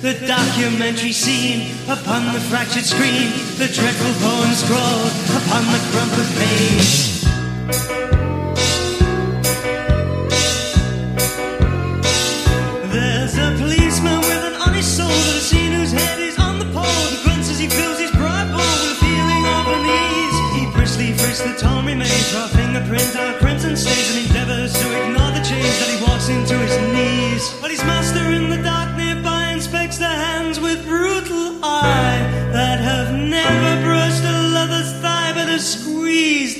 the documentary scene upon the fractured screen, the dreadful poem scrawled upon the crumpled page. There's a policeman with an honest soul that has seen whose head is on the pole. He grunts as he fills his pride bowl with a feeling of unease. He briskly frisks the torn remains for a fingerprint on a crimson stains and endeavors to ignore the change that he walks into his knees.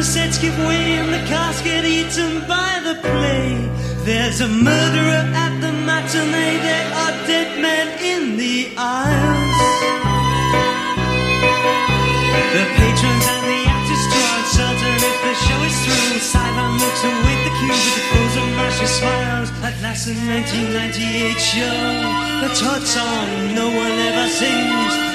The sets give way and the cast get eaten by the play. There's a murderer at the matinee. There are dead men in the aisles. The patrons and the actors draw uncertain if the show is through. Sidon looks await the cue with the pose of mercy smiles. At last, the 1998 show, the Todd song no one ever sings.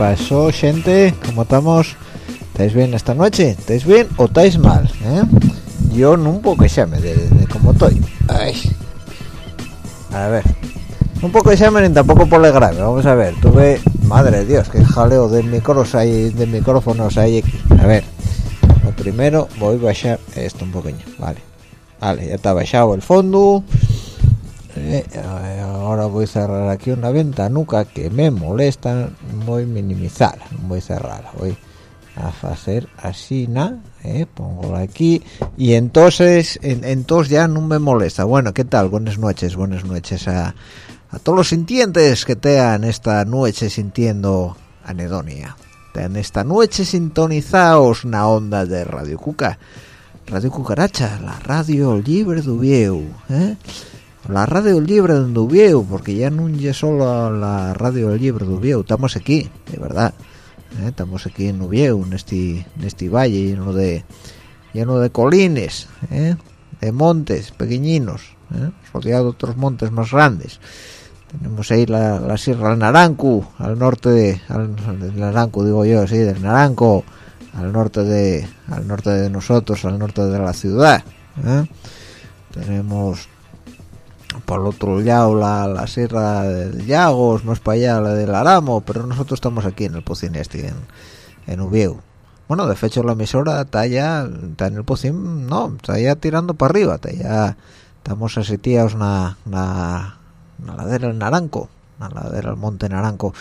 Pasó, gente? ¿Cómo estamos? ¿Estáis bien esta noche? ¿Estáis bien o estáis mal? eh? Yo un poco llame de, de cómo estoy. A ver. Un poco llame ni tampoco por el grave. Vamos a ver. Tuve... Madre de Dios, qué jaleo de micrófonos hay, de micrófonos hay aquí. A ver. Lo primero voy a bajar esto un poquillo. Vale. Vale, ya está bajado el fondo. Eh, ahora voy a cerrar aquí una ventanuca que me molesta. Voy a minimizar voy a cerrar voy a hacer así na eh, pongo aquí. Y entonces en- entonces ya no me molesta. Bueno qué tal buenas noches buenas noches a, a todos los sintientes que tean esta noche sintiendo anedonia. En esta noche sintonizaos una onda de Radio Cuca. Radio Cucaracha la radio libre de ¿eh? La radio libre de Uvieu, porque ya no es solo la radio libre de Uvieu, estamos aquí, de verdad, ¿eh? estamos aquí en Uvieu, en este, en este valle lleno de lleno de colines, ¿eh? de montes pequeñinos, ¿eh? rodeado de otros montes más grandes. Tenemos ahí la, la Sierra del Naranco, al norte de, al, del Naranco digo yo, sí, del Naranco, al norte de, al norte de nosotros, al norte de la ciudad. ¿eh? Tenemos por el otro lado la, la sierra del Llagos, más para allá la del Aramo, pero nosotros estamos aquí en el Pocín este, en, en Ubieu. Bueno, de hecho la emisora está ya, está en el Pocín, no, está ya tirando para arriba, está ya, estamos asitiados la, la, la ladera del Naranco, la ladera del Monte Naranco.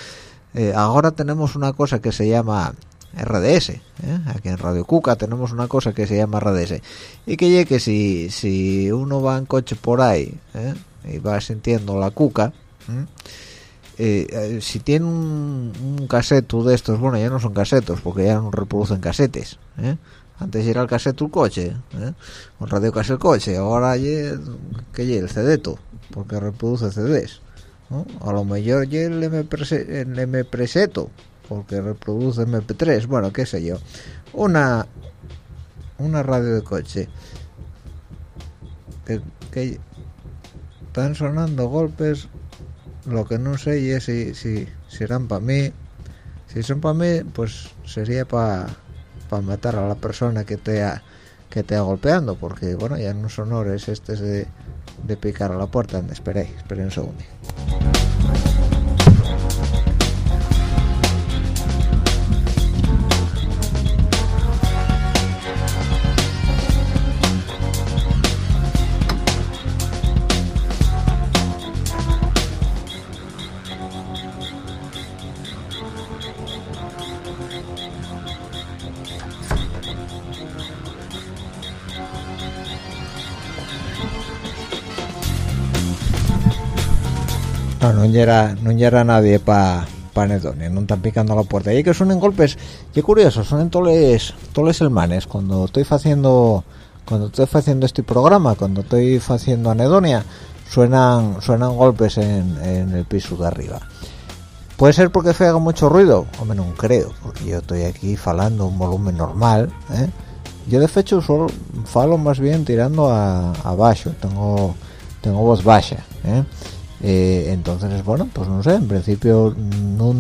Eh, ahora tenemos una cosa que se llama RDS, ¿eh? aquí en Radio Cuca tenemos una cosa que se llama RDS y que que si, si uno va en coche por ahí ¿eh? y va sintiendo la cuca ¿eh? si tiene un, un caseto de estos, bueno ya no son casetos porque ya no reproducen casetes antes era el caseto el coche un radio el coche ahora que el cedeto porque reproduce CDs a lo mejor el MP3 el MP3 porque reproduce MP3, bueno, qué sé yo. Una una radio de coche que, están sonando golpes, lo que no sé es si, si serán para mí. Si son para mí, pues sería para matar a la persona que te ha que te ha golpeando, porque bueno, ya no son honores este de, de picar a la puerta. Esperé, esperé un segundo. Llega, no llega nadie para pa Anedonia, no están picando a la puerta. Y que suenen golpes, qué curioso, suenen toles, toles manes cuando estoy haciendo cuando estoy haciendo este programa, cuando estoy haciendo Anedonia, suenan suenan golpes en, en el piso de arriba. Puede ser porque haga mucho ruido, hombre, no creo, porque yo estoy aquí falando un volumen normal, ¿eh? Yo de hecho solo falo más bien tirando a, abajo, tengo tengo voz baja, ¿eh? Eh, entonces bueno pues no sé en principio no,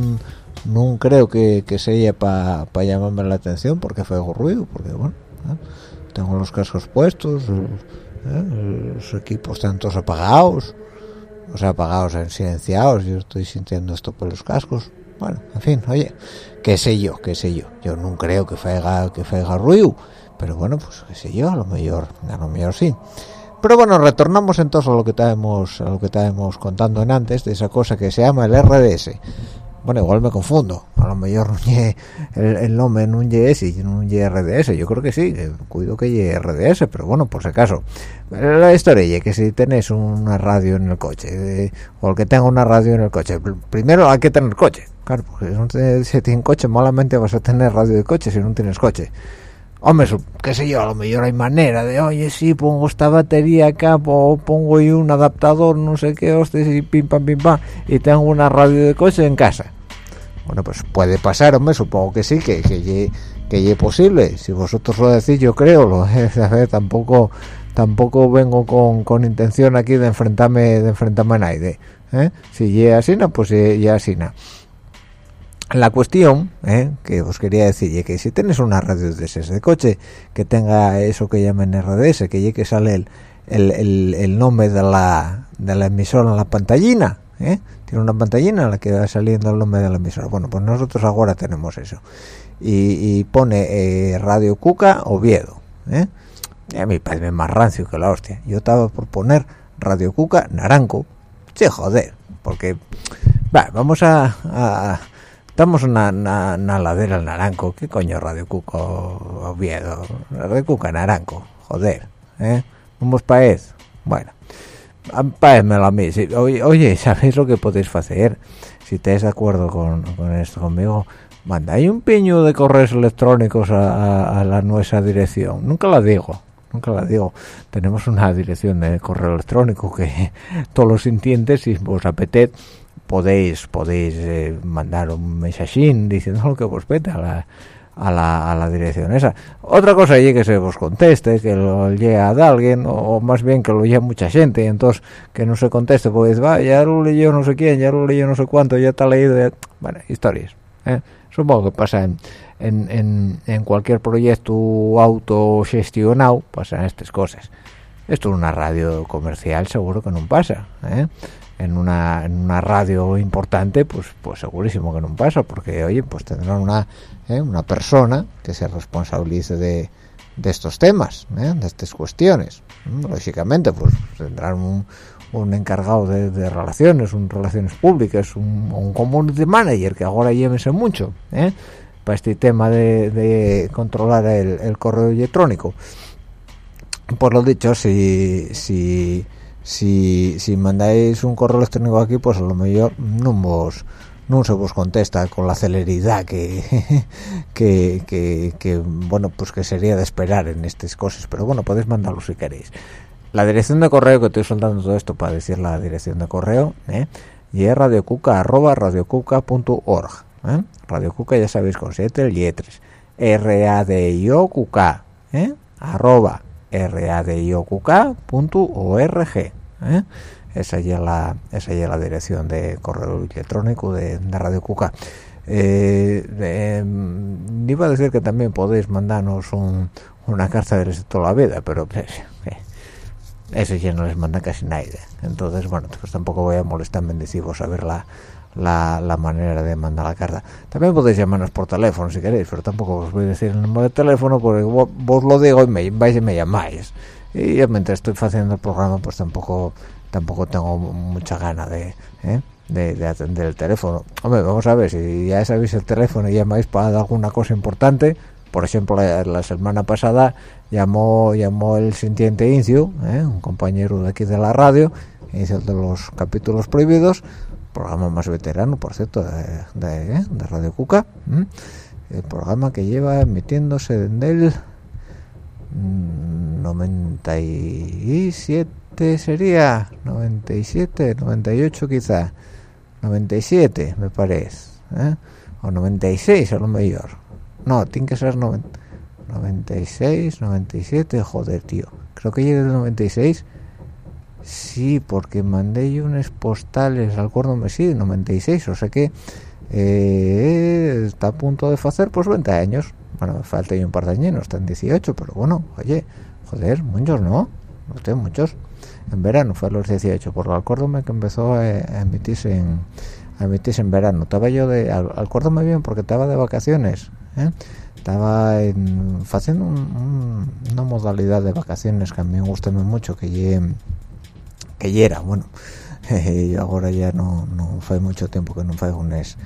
no creo que, que sea para llamarme la atención porque fue ruido porque bueno tengo los cascos puestos ¿eh? los equipos están todos apagados o sea apagados en silenciados yo estoy sintiendo esto por los cascos. Bueno en fin oye qué sé yo qué sé yo. Yo no creo que faiga que faiga ruido pero bueno pues qué sé yo a lo mejor a lo mejor sí pero bueno, retornamos entonces a lo que estábamos a lo que estábamos contando en antes de esa cosa que se llama el RDS. Bueno, igual me confundo. A lo mejor el, el nombre en un YS y en un YRDS. Yo creo que sí, que cuido que YRDS, pero bueno, por si acaso. La historia es que si tenés una radio en el coche, eh, o el que tenga una radio en el coche, primero hay que tener coche. Claro, porque si no si tienes coche, malamente vas a tener radio de coche si no tienes coche hombre qué sé yo a lo mejor hay manera de oye sí pongo esta batería acá o pongo un adaptador no sé qué hostias y pim pam pim pam y tengo una radio de coche en casa bueno pues puede pasar hombre supongo que sí que que que es posible. Si vosotros lo decís yo creo lo tampoco tampoco vengo con, con intención aquí de enfrentarme de enfrentarme a nadie ¿eh? si ya así pues ya así la cuestión ¿eh? que os quería decir que si tienes una radio de ese de coche que tenga eso que llaman RDS que ya que sale el, el, el, nombre de la, de la emisora en la pantallina ¿eh? tiene una pantallina en la que va saliendo el nombre de la emisora bueno pues nosotros ahora tenemos eso y, y pone eh, Radio Cuca Oviedo ¿eh? a mí parece más rancio que la hostia yo estaba por poner Radio Cuca Naranco che joder porque va, vamos a, a estamos en una, ladera al Naranco ¿qué coño Radio Cuca Oviedo? Radio Cuca Naranco joder ¿eh? vamos eso bueno páemelo a mí oye, oye, ¿sabéis lo que podéis hacer? si estáis de acuerdo con, esto conmigo mandáis un piño de correos electrónicos a, la nuestra dirección nunca la digo nunca la digo tenemos una dirección de correo electrónico que todos los sintientes si os apetece podéis podéis eh, mandar un mensajín diciendo lo que vos peta a la, a la, a la dirección esa otra cosa es que se vos conteste que lo llegue a alguien o, más bien que lo llegue mucha gente y entonces que no se conteste pues va ya lo leyó no sé quién ya lo leyó no sé cuánto ya está leído bueno historias ¿eh? supongo que pasa en, en, en, en cualquier proyecto autogestionado pasan estas cosas esto es una radio comercial seguro que no pasa ¿eh? En una, en una radio importante pues pues segurísimo que no pasa porque oye pues tendrán una ¿eh? una persona que se responsabilice de, de estos temas ¿eh? de estas cuestiones lógicamente pues tendrán un, un encargado de, relaciones un relaciones públicas un, un community manager que ahora llévense mucho ¿eh? para este tema de, de controlar el, el, correo electrónico por lo dicho si si si, si mandáis un correo electrónico aquí pues a lo mejor no vos no se vos contesta con la celeridad que, que, que, que, bueno pues que sería de esperar en estas cosas pero bueno podéis mandarlo si queréis la dirección de correo que estoy soltando todo esto para decir la dirección de correo ¿eh? y es radiocuca arroba radiocuca.org ¿eh? radiocuca ya sabéis con siete letras r a d i o q k ¿eh? arroba r a d i o q k punto org ¿eh? esa es la esa ya la dirección de correo electrónico de, de Radio Cuca eh, eh, iba a decir que también podéis mandarnos un, una carta de toda la vida pero eh, eso ya no les manda casi nadie entonces bueno pues tampoco voy a molestarme en deciros a ver la, la, manera de mandar la carta también podéis llamarnos por teléfono si queréis pero tampoco os voy a decir el número de teléfono porque vos, vos lo digo y me vais y me llamáis y yo mientras estoy haciendo el programa pues tampoco tampoco tengo mucha gana de, ¿eh? de, de, atender el teléfono. Hombre, vamos a ver, si ya sabéis el teléfono y llamáis para alguna cosa importante, por ejemplo, la, semana pasada llamó llamó el sintiente Incio, ¿eh? un compañero de aquí de la radio, inicio de los capítulos prohibidos, programa más veterano, por cierto, de, de, ¿eh? de Radio Cuca, ¿eh? el programa que lleva emitiéndose en el 97 sería 97 98 quizá 97 me parece ¿eh? o 96 a lo mejor no tiene que ser 90, 96 97 joder tío creo que llegué del 96 sí porque mandé yo unas postales acuérdome sí 96 o sea que eh, está a punto de hacer pues 20 años bueno, me falta un par de años, están 18, pero bueno, oye, joder, muchos no, no tengo muchos. En verano fue a los 18, por acuérdome que empezó a, emitirse en a emitirse en verano. Estaba yo de, acuérdome bien porque estaba de vacaciones, ¿eh? estaba en, haciendo un, un, una modalidad de vacaciones que a mí me gusta mucho, que ye, que era, bueno, y ahora ya no, no fue mucho tiempo que no fue unas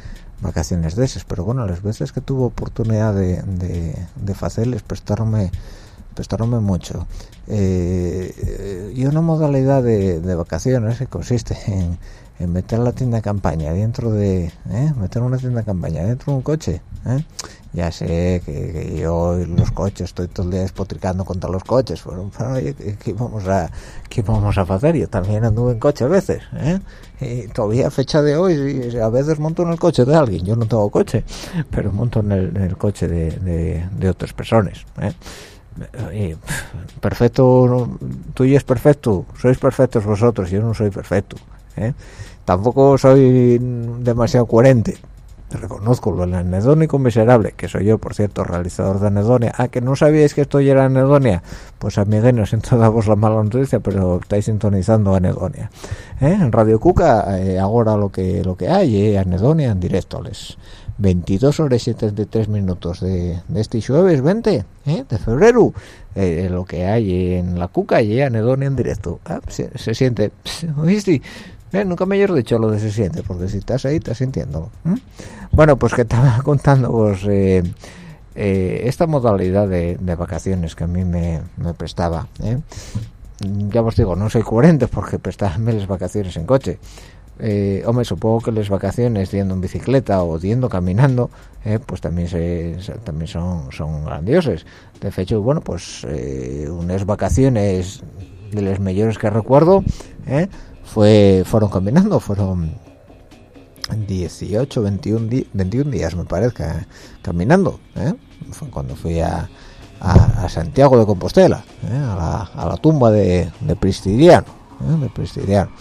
vacaciones de esas. Pero bueno las veces que tuvo oportunidad de, de, de hacerles prestarme prestarme mucho. Eh, y una modalidad de, de, vacaciones que consiste en, en, meter la tienda campaña dentro de ¿eh? meter una tienda de campaña dentro de un coche ¿eh? ya sé que, que, yo los coches estoy todo el día despotricando contra los coches pero, pero oye, ¿qué, vamos a vamos a hacer yo también anduve en coche a veces ¿eh? y todavía a fecha de hoy a veces monto en el coche de alguien yo no tengo coche pero monto en el, coche de, de, de, otras personas ¿eh? perfecto tú y es perfecto sois perfectos vosotros yo no soy perfecto ¿eh? tampoco soy demasiado coherente reconozco lo anedónico miserable que soy yo por cierto realizador de anedonia ah que no sabíais que esto ya era anedonia pues amiguenos siento daros la mala noticia pero estáis sintonizando anedonia ¿Eh? en Radio Cuca eh, ahora lo que lo que hay anedonia en directo les 22 horas y 73 minutos de, este jueves 20 ¿eh? de febrero lo que hay en la Cuca y anedonia en directo ah, se, se, siente ¿oíste? Eh, nunca me he dicho lo de se siente, porque si estás ahí, estás sintiéndolo. ¿eh? Bueno, pues que estaba contando pues, eh, eh, esta modalidad de, vacaciones que a mí me, me prestaba. Ya os digo, no soy coherente porque prestarme las vacaciones en coche. Eh, hombre, supongo que las vacaciones yendo en bicicleta o yendo caminando, eh, pues también se, también son, son. De hecho, bueno, pues eh, unas vacaciones de las mejores que recuerdo, eh, fue fueron caminando fueron 18 21, 21 días me parece caminando ¿eh? fue cuando fui a, a, Santiago de Compostela ¿eh? a, la, a, la, tumba de, de Pristiriano ¿eh? de Pristiriano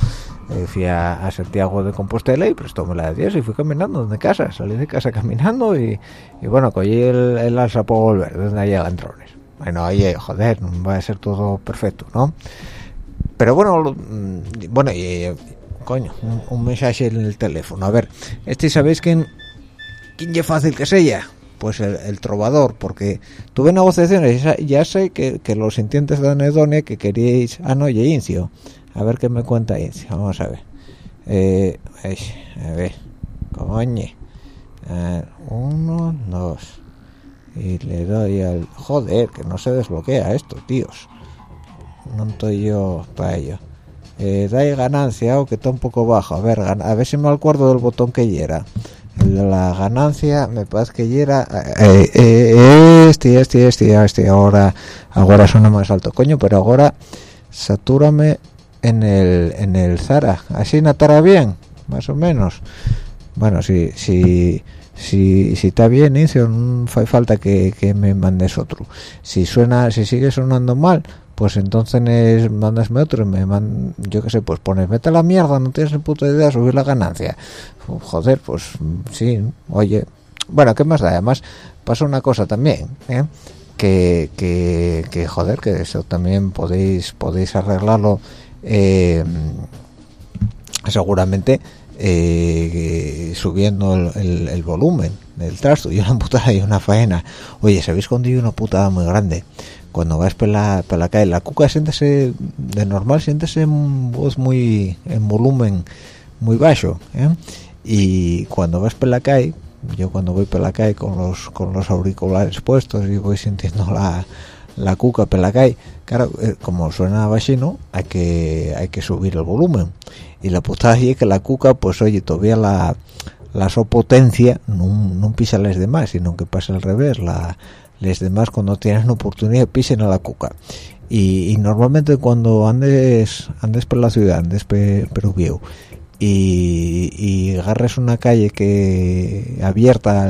eh, fui a, Santiago de Compostela y prestóme la de 10 y fui caminando desde casa salí de casa caminando y, bueno cogí el, el alza para volver desde allá a bueno oye joder va a ser todo perfecto no pero bueno mm, bueno y coño un, mensaje en el teléfono. A ver este sabéis quién quién es fácil que sea pues el, trovador porque tuve negociaciones ya, sé que, los sintientes de anedonia que queríais ah no Incio. A ver qué me cuenta Incio vamos a ver. Eh, a ver coño. Uno dos. Y le doy al joder que no se desbloquea esto tíos no estoy yo para ello. Eh, da ganancia o que está un poco bajo. A ver a ver si me acuerdo del botón que de la ganancia me parece que hiera eh, eh, este este este este. Ahora ahora suena más alto. Coño pero ahora satúrame en el en el Zara. Así natará bien más o menos. Bueno si si si, si está bien inicio no hace falta que, que, me mandes otro. Si suena si sigue sonando mal pues entonces mandasme otro y me man, yo qué sé pues pones mete la mierda no tienes ni puta idea de subir la ganancia joder pues sí oye. Bueno qué más da además pasa una cosa también ¿eh? que, que, que, joder que eso también podéis podéis arreglarlo eh, seguramente eh, subiendo el, volumen del trasto y una putada y una faena. Oye sabéis cuando hay una putada muy grande cuando vas por la, por la calle la cuca siéntese de normal siéntese en voz muy en volumen muy bajo ¿eh? y cuando vas por la calle yo cuando voy por la calle con los con los auriculares puestos y voy sintiendo la, la cuca por la calle claro eh, como suena bajino hay que hay que subir el volumen y la putada es que la cuca pues oye todavía la la sopotencia no, no pisa las demás sino que pasa al revés la les demás cuando tienen oportunidad pisen a la cuca. Y, normalmente cuando andes andes por la ciudad andes por viejo y, y agarres una calle que abierta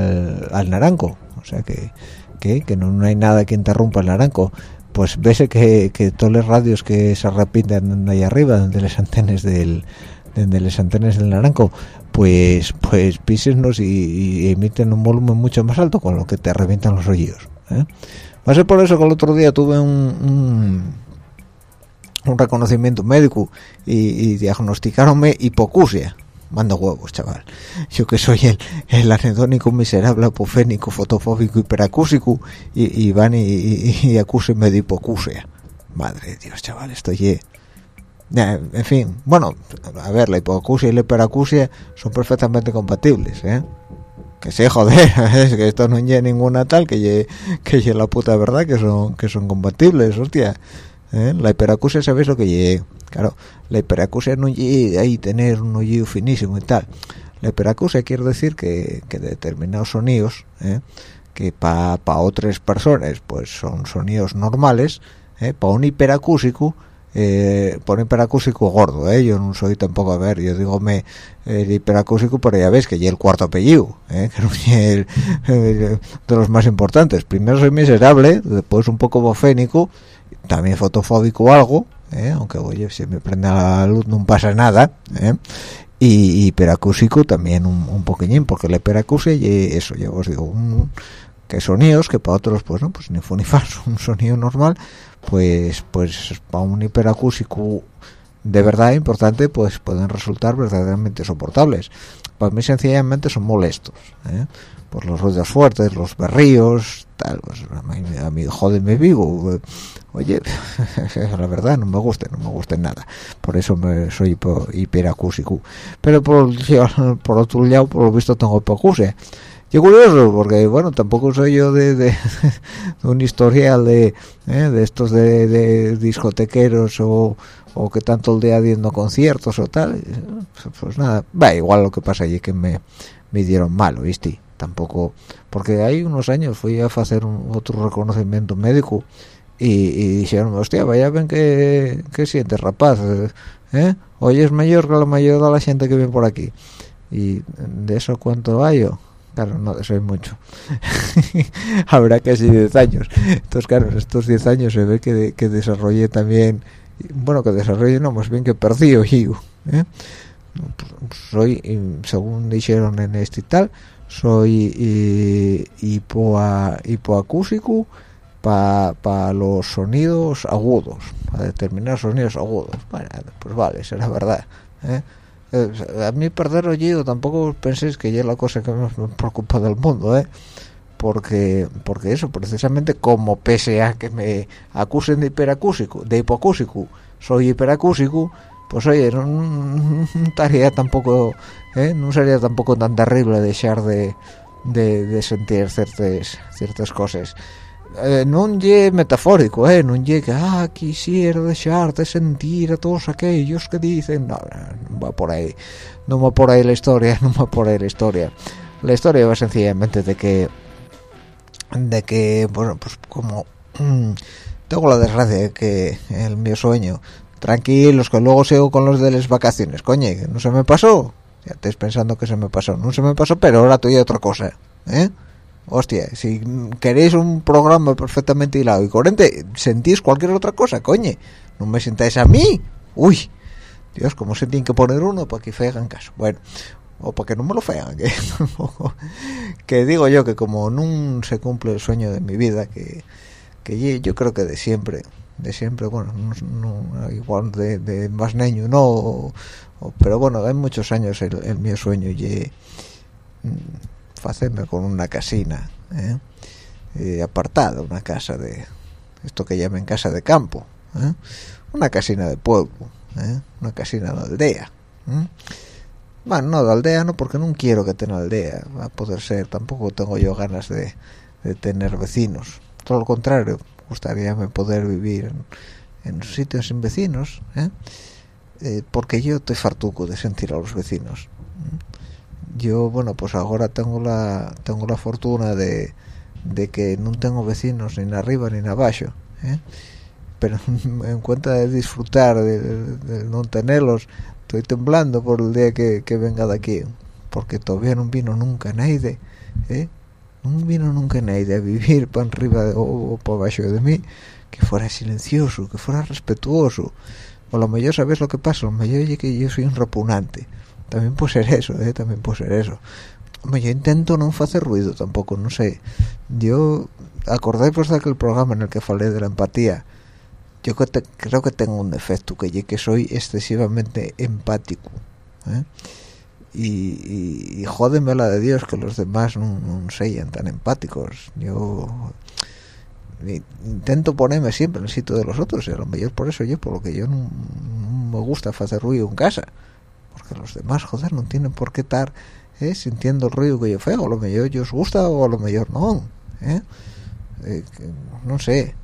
al, naranco o sea que, que, no, hay nada que interrumpa el naranco pues ves que, que todos los radios que se repiten ahí arriba donde las antenas del de las antenas del naranco pues pues písenos y, y, emiten un volumen mucho más alto con lo que te revientan los oídos ¿eh? va a ser por eso que el otro día tuve un, un, reconocimiento médico y, y diagnosticaronme hipocusia mando huevos chaval yo que soy el, el anedónico miserable apofénico fotofóbico hiperacúsico y, y van y, y, acúsenme de hipocusia madre de dios chaval estoy en fin bueno a ver la hipoacusia y la hiperacusia son perfectamente compatibles ¿eh? Que sí, joder, es que esto no lleva ninguna tal que lleve, que lleve la puta verdad que son que son compatibles, hostia. ¿Eh? La hiperacusia, ¿sabéis lo que lleve? Claro, la hiperacusia no lleve ahí tener un oído finísimo y tal. La hiperacusia quiere decir que, que determinados sonidos, ¿eh? que para pa otras personas pues son sonidos normales, ¿eh? para un hiperacúsico eh, por hiperacúsico gordo, ¿eh? yo no soy tampoco, a ver, yo digo me el hiperacúsico, pero ya ves que ya el cuarto apellido, ¿eh? que no de los más importantes. Primero soy miserable, después un poco bofénico, también fotofóbico algo, ¿eh? aunque oye, si me prende la luz no pasa nada, ¿eh? y hiperacúsico también un, un poquillín, porque el hiperacúsico y eso, ya os digo, un, que sonidos que para otros pues no pues ni fue ni falso un sonido normal pues pues para un hiperacúsico de verdad importante pues pueden resultar verdaderamente soportables. Para mí sencillamente son molestos ¿eh? por los ruidos fuertes los berríos tal pues a mí, a vivo oye la verdad no me gusta no me gusta nada. Por eso me soy hiperacúsico pero por, por otro lado por lo visto tengo hipoacusia Qué curioso, porque bueno, tampoco soy yo de, un historial de, eh, de estos de, discotequeros o, o, que tanto el día viendo conciertos o tal. Pues nada, va igual lo que pasa allí que me, me dieron mal, ¿viste? Tampoco, porque hay unos años fui a hacer un, otro reconocimiento médico y, y dijeron, hostia, vaya ven que, que sientes rapaz, ¿eh? Hoy es mayor que la mayoría de la gente que viene por aquí. Y de eso cuánto hay yo claro, no soy mucho. Habrá casi 10 años. Entonces, claro, estos 10 años se ve que, que desarrollé también, bueno, que desarrollé, no, más bien que perdí oído. ¿eh? Soy, según dijeron en este y tal, soy hipoa, hipoacúsico para los sonidos agudos para determinar sonidos agudos bueno pues vale será verdad ¿eh? Eh, a mí perder oído tampoco penséis que ya es la cosa que más me preocupa del mundo ¿eh? porque porque eso precisamente como pese a que me acusen de hiperacúsico de hipoacúsico soy hiperacúsico pues oye no, estaría tampoco ¿eh? no sería tampoco tan terrible dejar de, de, sentir ciertas ciertas cosas eh, no ye metafórico, eh, no ye que, ah, quisiera dejar de sentir a todos aquellos que dicen, no, no, va por ahí, no va por ahí la historia, no va por ahí la historia. La historia va sencillamente de que, de que, bueno, pues como mm, tengo la desgracia de que el mío sueño, tranquilos, que luego sigo con los de las vacaciones, coño, no se me pasó, ya estáis pensando que se me pasó, no se me pasó, pero ahora estoy otra cosa, ¿eh? Hostia, si queréis un programa perfectamente hilado y coherente, sentís cualquier otra cosa, coño. No me sentáis a mí. Uy, Dios, ¿cómo se tiene que poner uno para que hagan caso? Bueno, o para que no me lo fean. Que, que digo yo que como no se cumple el sueño de mi vida, que, que yo creo que de siempre, de siempre, bueno, no, igual de, más niño, no, pero bueno, hay muchos años el, el sueño y hacerme con una casina ¿eh? Eh, apartada, una casa de esto que llaman casa de campo, ¿eh? una casina de pueblo, una casina de aldea. Bueno, no de aldea, no, porque no quiero que tenga aldea, va a poder ser, tampoco tengo yo ganas de, tener vecinos, todo lo contrario, gustaría poder vivir en, en sitios sin vecinos, porque yo estoy fartuco de sentir a los vecinos yo bueno pues ahora tengo la tengo la fortuna de, de que no tengo vecinos ni arriba ni abajo ¿eh? pero en cuenta de disfrutar de, no tenerlos estoy temblando por el día que, venga de aquí porque todavía no vino nunca nadie ¿eh? no vino nunca nadie a vivir para arriba o, para abajo de mí que fuera silencioso que fuera respetuoso o lo mejor sabes lo que pasa lo mejor es que yo soy un repugnante también puede ser eso ¿eh? también puede ser eso. Yo intento no hacer ruido tampoco no sé. Yo acordáis pues de aquel programa en el que falé de la empatía. Yo creo que tengo un defecto que que soy excesivamente empático ¿eh? y, y, jódeme la de Dios que los demás no, sean tan empáticos. Yo intento ponerme siempre en el sitio de los otros y a lo mejor por eso yo por lo que yo no, no me gusta hacer ruido en casa los demás, joder, no tienen por qué estar ¿eh? sintiendo el ruido que yo feo, a lo mejor yo os gusta o lo mejor no, ¿eh? Eh, no sé,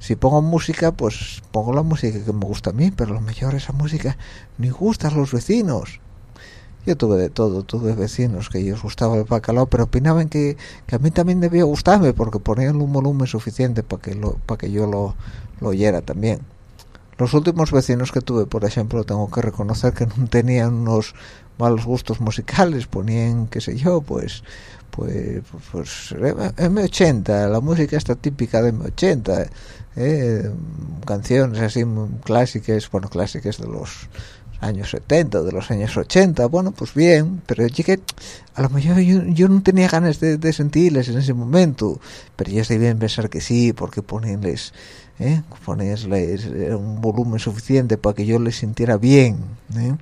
si pongo música, pues pongo la música que me gusta a mí, pero a lo mejor esa música ni gusta a los vecinos. Yo tuve de todo, tuve vecinos que ellos gustaba el bacalao, pero opinaban que, que, a mí también debía gustarme porque ponían un volumen suficiente para que, lo, para que yo lo, lo oyera también los últimos vecinos que tuve por ejemplo tengo que reconocer que no tenían unos malos gustos musicales ponían qué sé yo pues pues pues M80 la música está típica de M80 eh, canciones así clásicas bueno clásicas de los años 70 de los años 80 bueno pues bien pero llegué a lo mejor yo, no tenía ganas de, sentirles en ese momento pero estoy bien pensar que sí porque ponerles ¿eh? ponerles un volumen suficiente para que yo les sintiera bien ¿eh?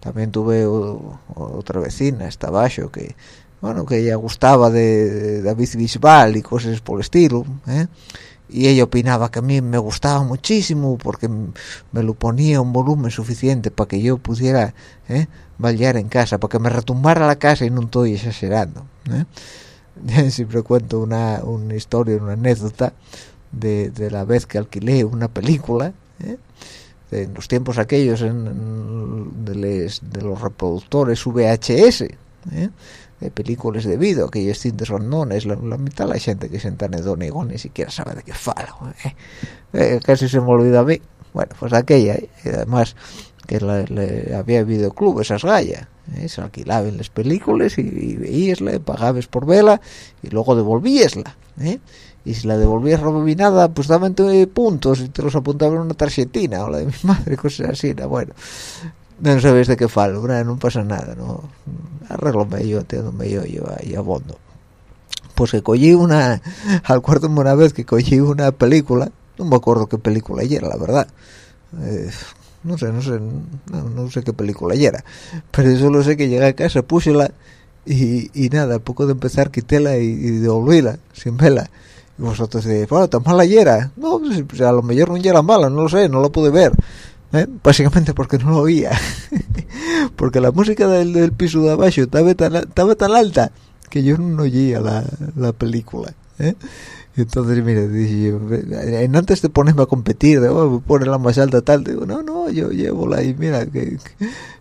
también tuve otra vecina esta abajo que bueno que ella gustaba de, David Bisbal y cosas por el estilo ¿eh? y ella opinaba que a mí me gustaba muchísimo porque me lo ponía un volumen suficiente para que yo pudiera ¿eh? bailar en casa para que me retumbara la casa y no estoy exagerando ¿eh? siempre cuento una, una historia una anécdota de, la vez que alquilé una película ¿eh? en los tiempos aquellos en, de, los reproductores VHS ¿eh? de películas de vídeo aquellos cintas es la, la mitad de la gente que se en el ni siquiera sabe de qué fala ¿eh? casi se me olvida a mí bueno pues aquella y además que había videoclub esas gallas se alquilaban las películas y, y veíasla pagabas por vela y luego devolvíesla ¿eh? Y si la devolvías rebobinada pues daban puntos. Y te los apuntaban en una tarjetina o la de mi madre cosas así ¿no? bueno no sabes de qué falo no pasa nada no arreglome yo entiéndome yo yo abondo. Pues que cogí una acuérdame una vez que cogí una película no me acuerdo qué película era la verdad. Eh, no sé no sé no, sé qué película era pero solo sé que llegué a casa púsela y, y nada a poco de empezar quitéla y, y devolvíla sin vela y vosotros decís bueno tan mala era no pues, pues, a lo mejor no era mala no lo sé no lo pude ver ¿eh? básicamente porque no lo oía porque la música del, del piso de abajo estaba tan, estaba tan alta que yo no oía la, la película ¿eh? entonces mire dije en antes de ponerme a competir de oh, la más alta tal digo no no yo llevo la y mira que,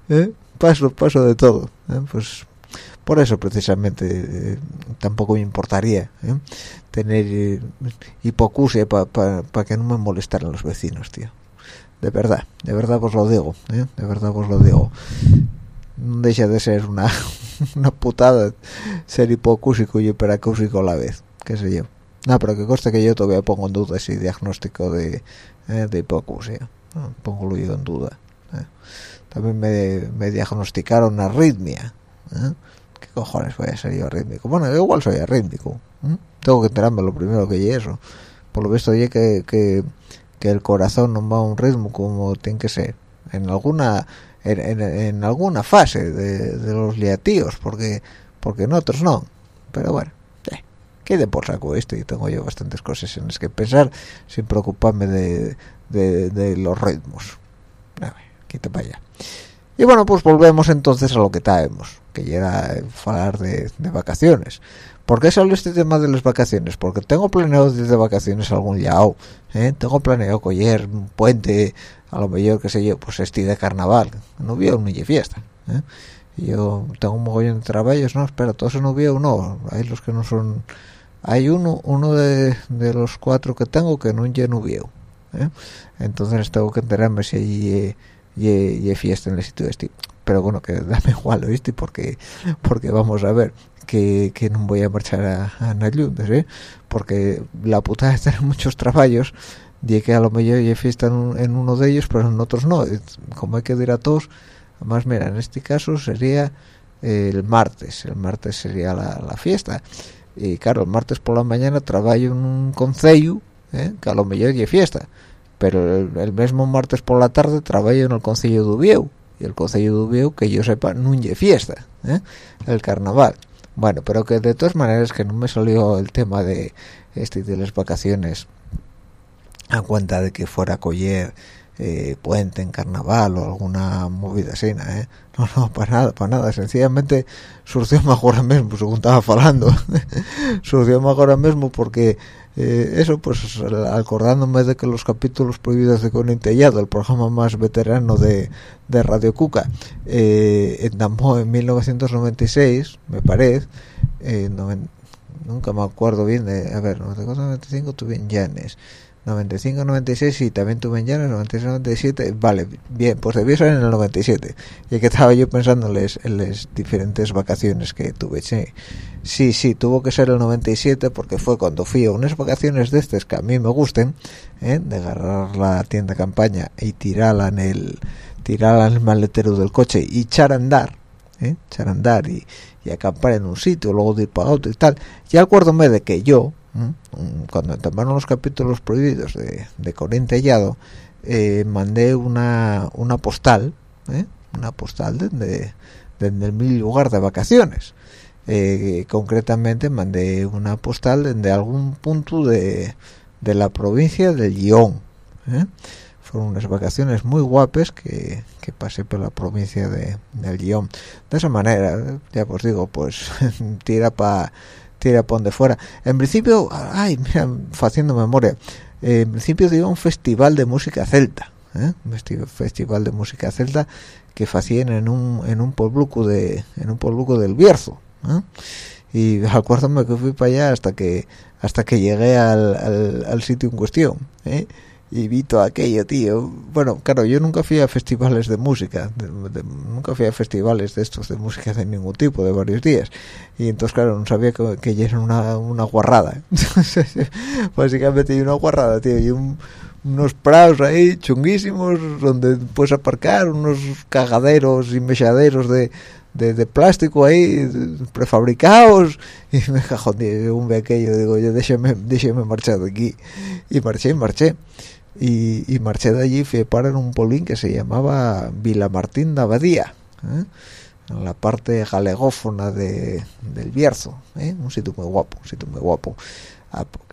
¿eh? paso paso de todo ¿eh? pues por eso precisamente eh, tampoco me importaría ¿eh? tener eh, hipocusia para pa, que no me molestaran los vecinos tío de verdad de verdad os lo digo ¿eh? de verdad os lo digo no deja de ser una una putada ser hipocúsico y hiperacúsico a la vez qué sé yo no pero que conste que yo todavía pongo en duda ese diagnóstico de, de hipocusia pongo lo en duda también me, me diagnosticaron arritmia ¿eh? ¿Qué cojones voy a ser yo arrítmico? bueno yo igual soy arrítmico tengo que enterarme lo primero que es eso. Por lo visto oye que, que, que el corazón no va a un ritmo como tiene que ser. En alguna en, en, alguna fase de, de, los liatíos porque porque en otros no. Pero bueno eh, quede por saco esto y tengo yo bastantes cosas en las que pensar sin preocuparme de, de, de los ritmos. A quita para allá y bueno pues volvemos entonces a lo que traemos que ya era hablar de, de vacaciones ¿Por qué salió este tema de las vacaciones? Porque tengo planeado ir de vacaciones algún lado, ¿eh? tengo planeado coger un puente, a lo mejor, que sé yo, pues este de carnaval, no veo ni fiesta. ¿eh? Yo tengo un mogollón de trabajos, no, espera, todos no veo, no, hay los que no son, hay uno, uno de, de los cuatro que tengo que no ya no. ¿eh? Entonces tengo que enterarme si hay, y, fiesta en el sitio este pero bueno que dame igual ¿viste? porque porque vamos a ver que, que no voy a marchar a, a ¿eh? porque la puta es tener muchos trabajos y que a lo mejor hay fiesta en, uno de ellos pero en otros no como hay que ir a todos además mira en este caso sería el martes el martes sería la, la fiesta y claro el martes por la mañana trabajo en un concello ¿eh? que a lo mejor hay fiesta pero el, mismo martes por la tarde trabajo en el concello de Ubieu y el concello de Ubieu que yo sepa hay fiesta ¿eh? el carnaval bueno pero que de todas maneras que no me salió el tema de este de las vacaciones a cuenta de que fuera a coger eh, puente en carnaval o alguna movida así ¿eh? no no para nada para nada sencillamente surgió mejor ahora mismo según estaba hablando surgió mejor ahora mismo porque eh, eso pues acordándome de que los capítulos prohibidos de Conintellado el programa más veterano de, de Radio Cuca eh, en 1996 me parece eh, nunca me acuerdo bien de a ver 94 95 tuve en Llanes 95, 96 y también tuve en Llanes, 96, 97, vale, bien, pues debió ser en el 97, y que estaba yo pensando en las, en las diferentes vacaciones que tuve, sí, sí, sí, tuvo que ser el 97 porque fue cuando fui a unas vacaciones de estas que a mí me gusten, ¿eh? de agarrar la tienda campaña y tirarla en el, tirarla en el maletero del coche y echar a ¿eh? y, y acampar en un sitio, luego de ir para otro y tal, ya acuérdome de que yo, cuando tomaron los capítulos prohibidos de, de Corintellado eh, mandé una, una postal ¿eh? una postal desde, desde el lugar de vacaciones. Eh, concretamente mandé una postal desde algún punto de, de la provincia del Lyon fueron unas vacaciones muy guapes que, que pasé por la provincia de, del Lyon. De esa manera ya os digo pues tira para tira por donde fuera. En principio, ay, mira, haciendo memoria, en principio digo un festival de música celta, ¿eh? un festival de música celta que hacían en un en un puebluco de en un puebluco del Bierzo. ¿eh? Y acuérdame que fui para allá hasta que hasta que llegué al, al, al sitio en cuestión. ¿eh? Y vi todo aquello, tío. Bueno, claro, yo nunca fui a festivales de música, nunca fui a festivales de estos de música de ningún tipo, de varios días. Y entonces, claro, no sabía que, que ya era una, una guarrada. Básicamente, y una guarrada, tío, y unos prados ahí chunguísimos donde puedes aparcar, unos cagaderos y mechaderos de, de, plástico ahí prefabricados y me cajoné un bequillo digo yo déjeme déjeme marchar de aquí y marché marché y, marché de allí fui para un polín que se llamaba Vilamartín de Abadía ¿eh? en la parte galegófona de, del Bierzo ¿eh? un sitio muy guapo un sitio muy guapo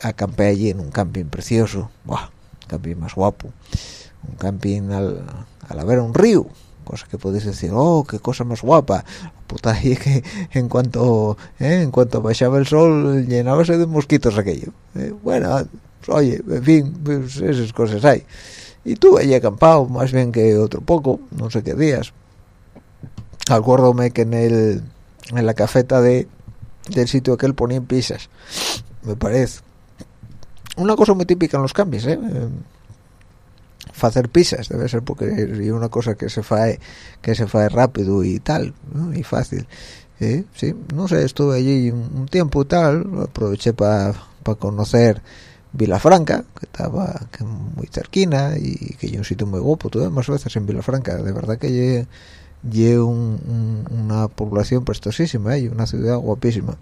acampé allí en un camping precioso Buah, camping más guapo un camping al, al haber un río cosa que podéis decir oh qué cosa más guapa puta y que en cuanto ¿eh? en cuanto bajaba el sol llenábase de mosquitos aquello ¿eh? bueno oye en fin pues esas cosas hay y tú allí acampado más bien que otro poco no sé qué días acuérdome que en el en la cafeta de del sitio que él ponía en pizzas me parece una cosa muy típica en los cambios ¿eh? Hacer pizzas debe ser porque es una cosa que se fae que se fae rápido y tal y fácil. ¿eh? sí no sé estuve allí un, tiempo y tal aproveché para conocer Vilafranca que estaba muy cerquina y que hay un sitio muy guapo. Tuve más veces en Vilafranca. De verdad que llegué una población prestosísima y ¿eh? una ciudad guapísima.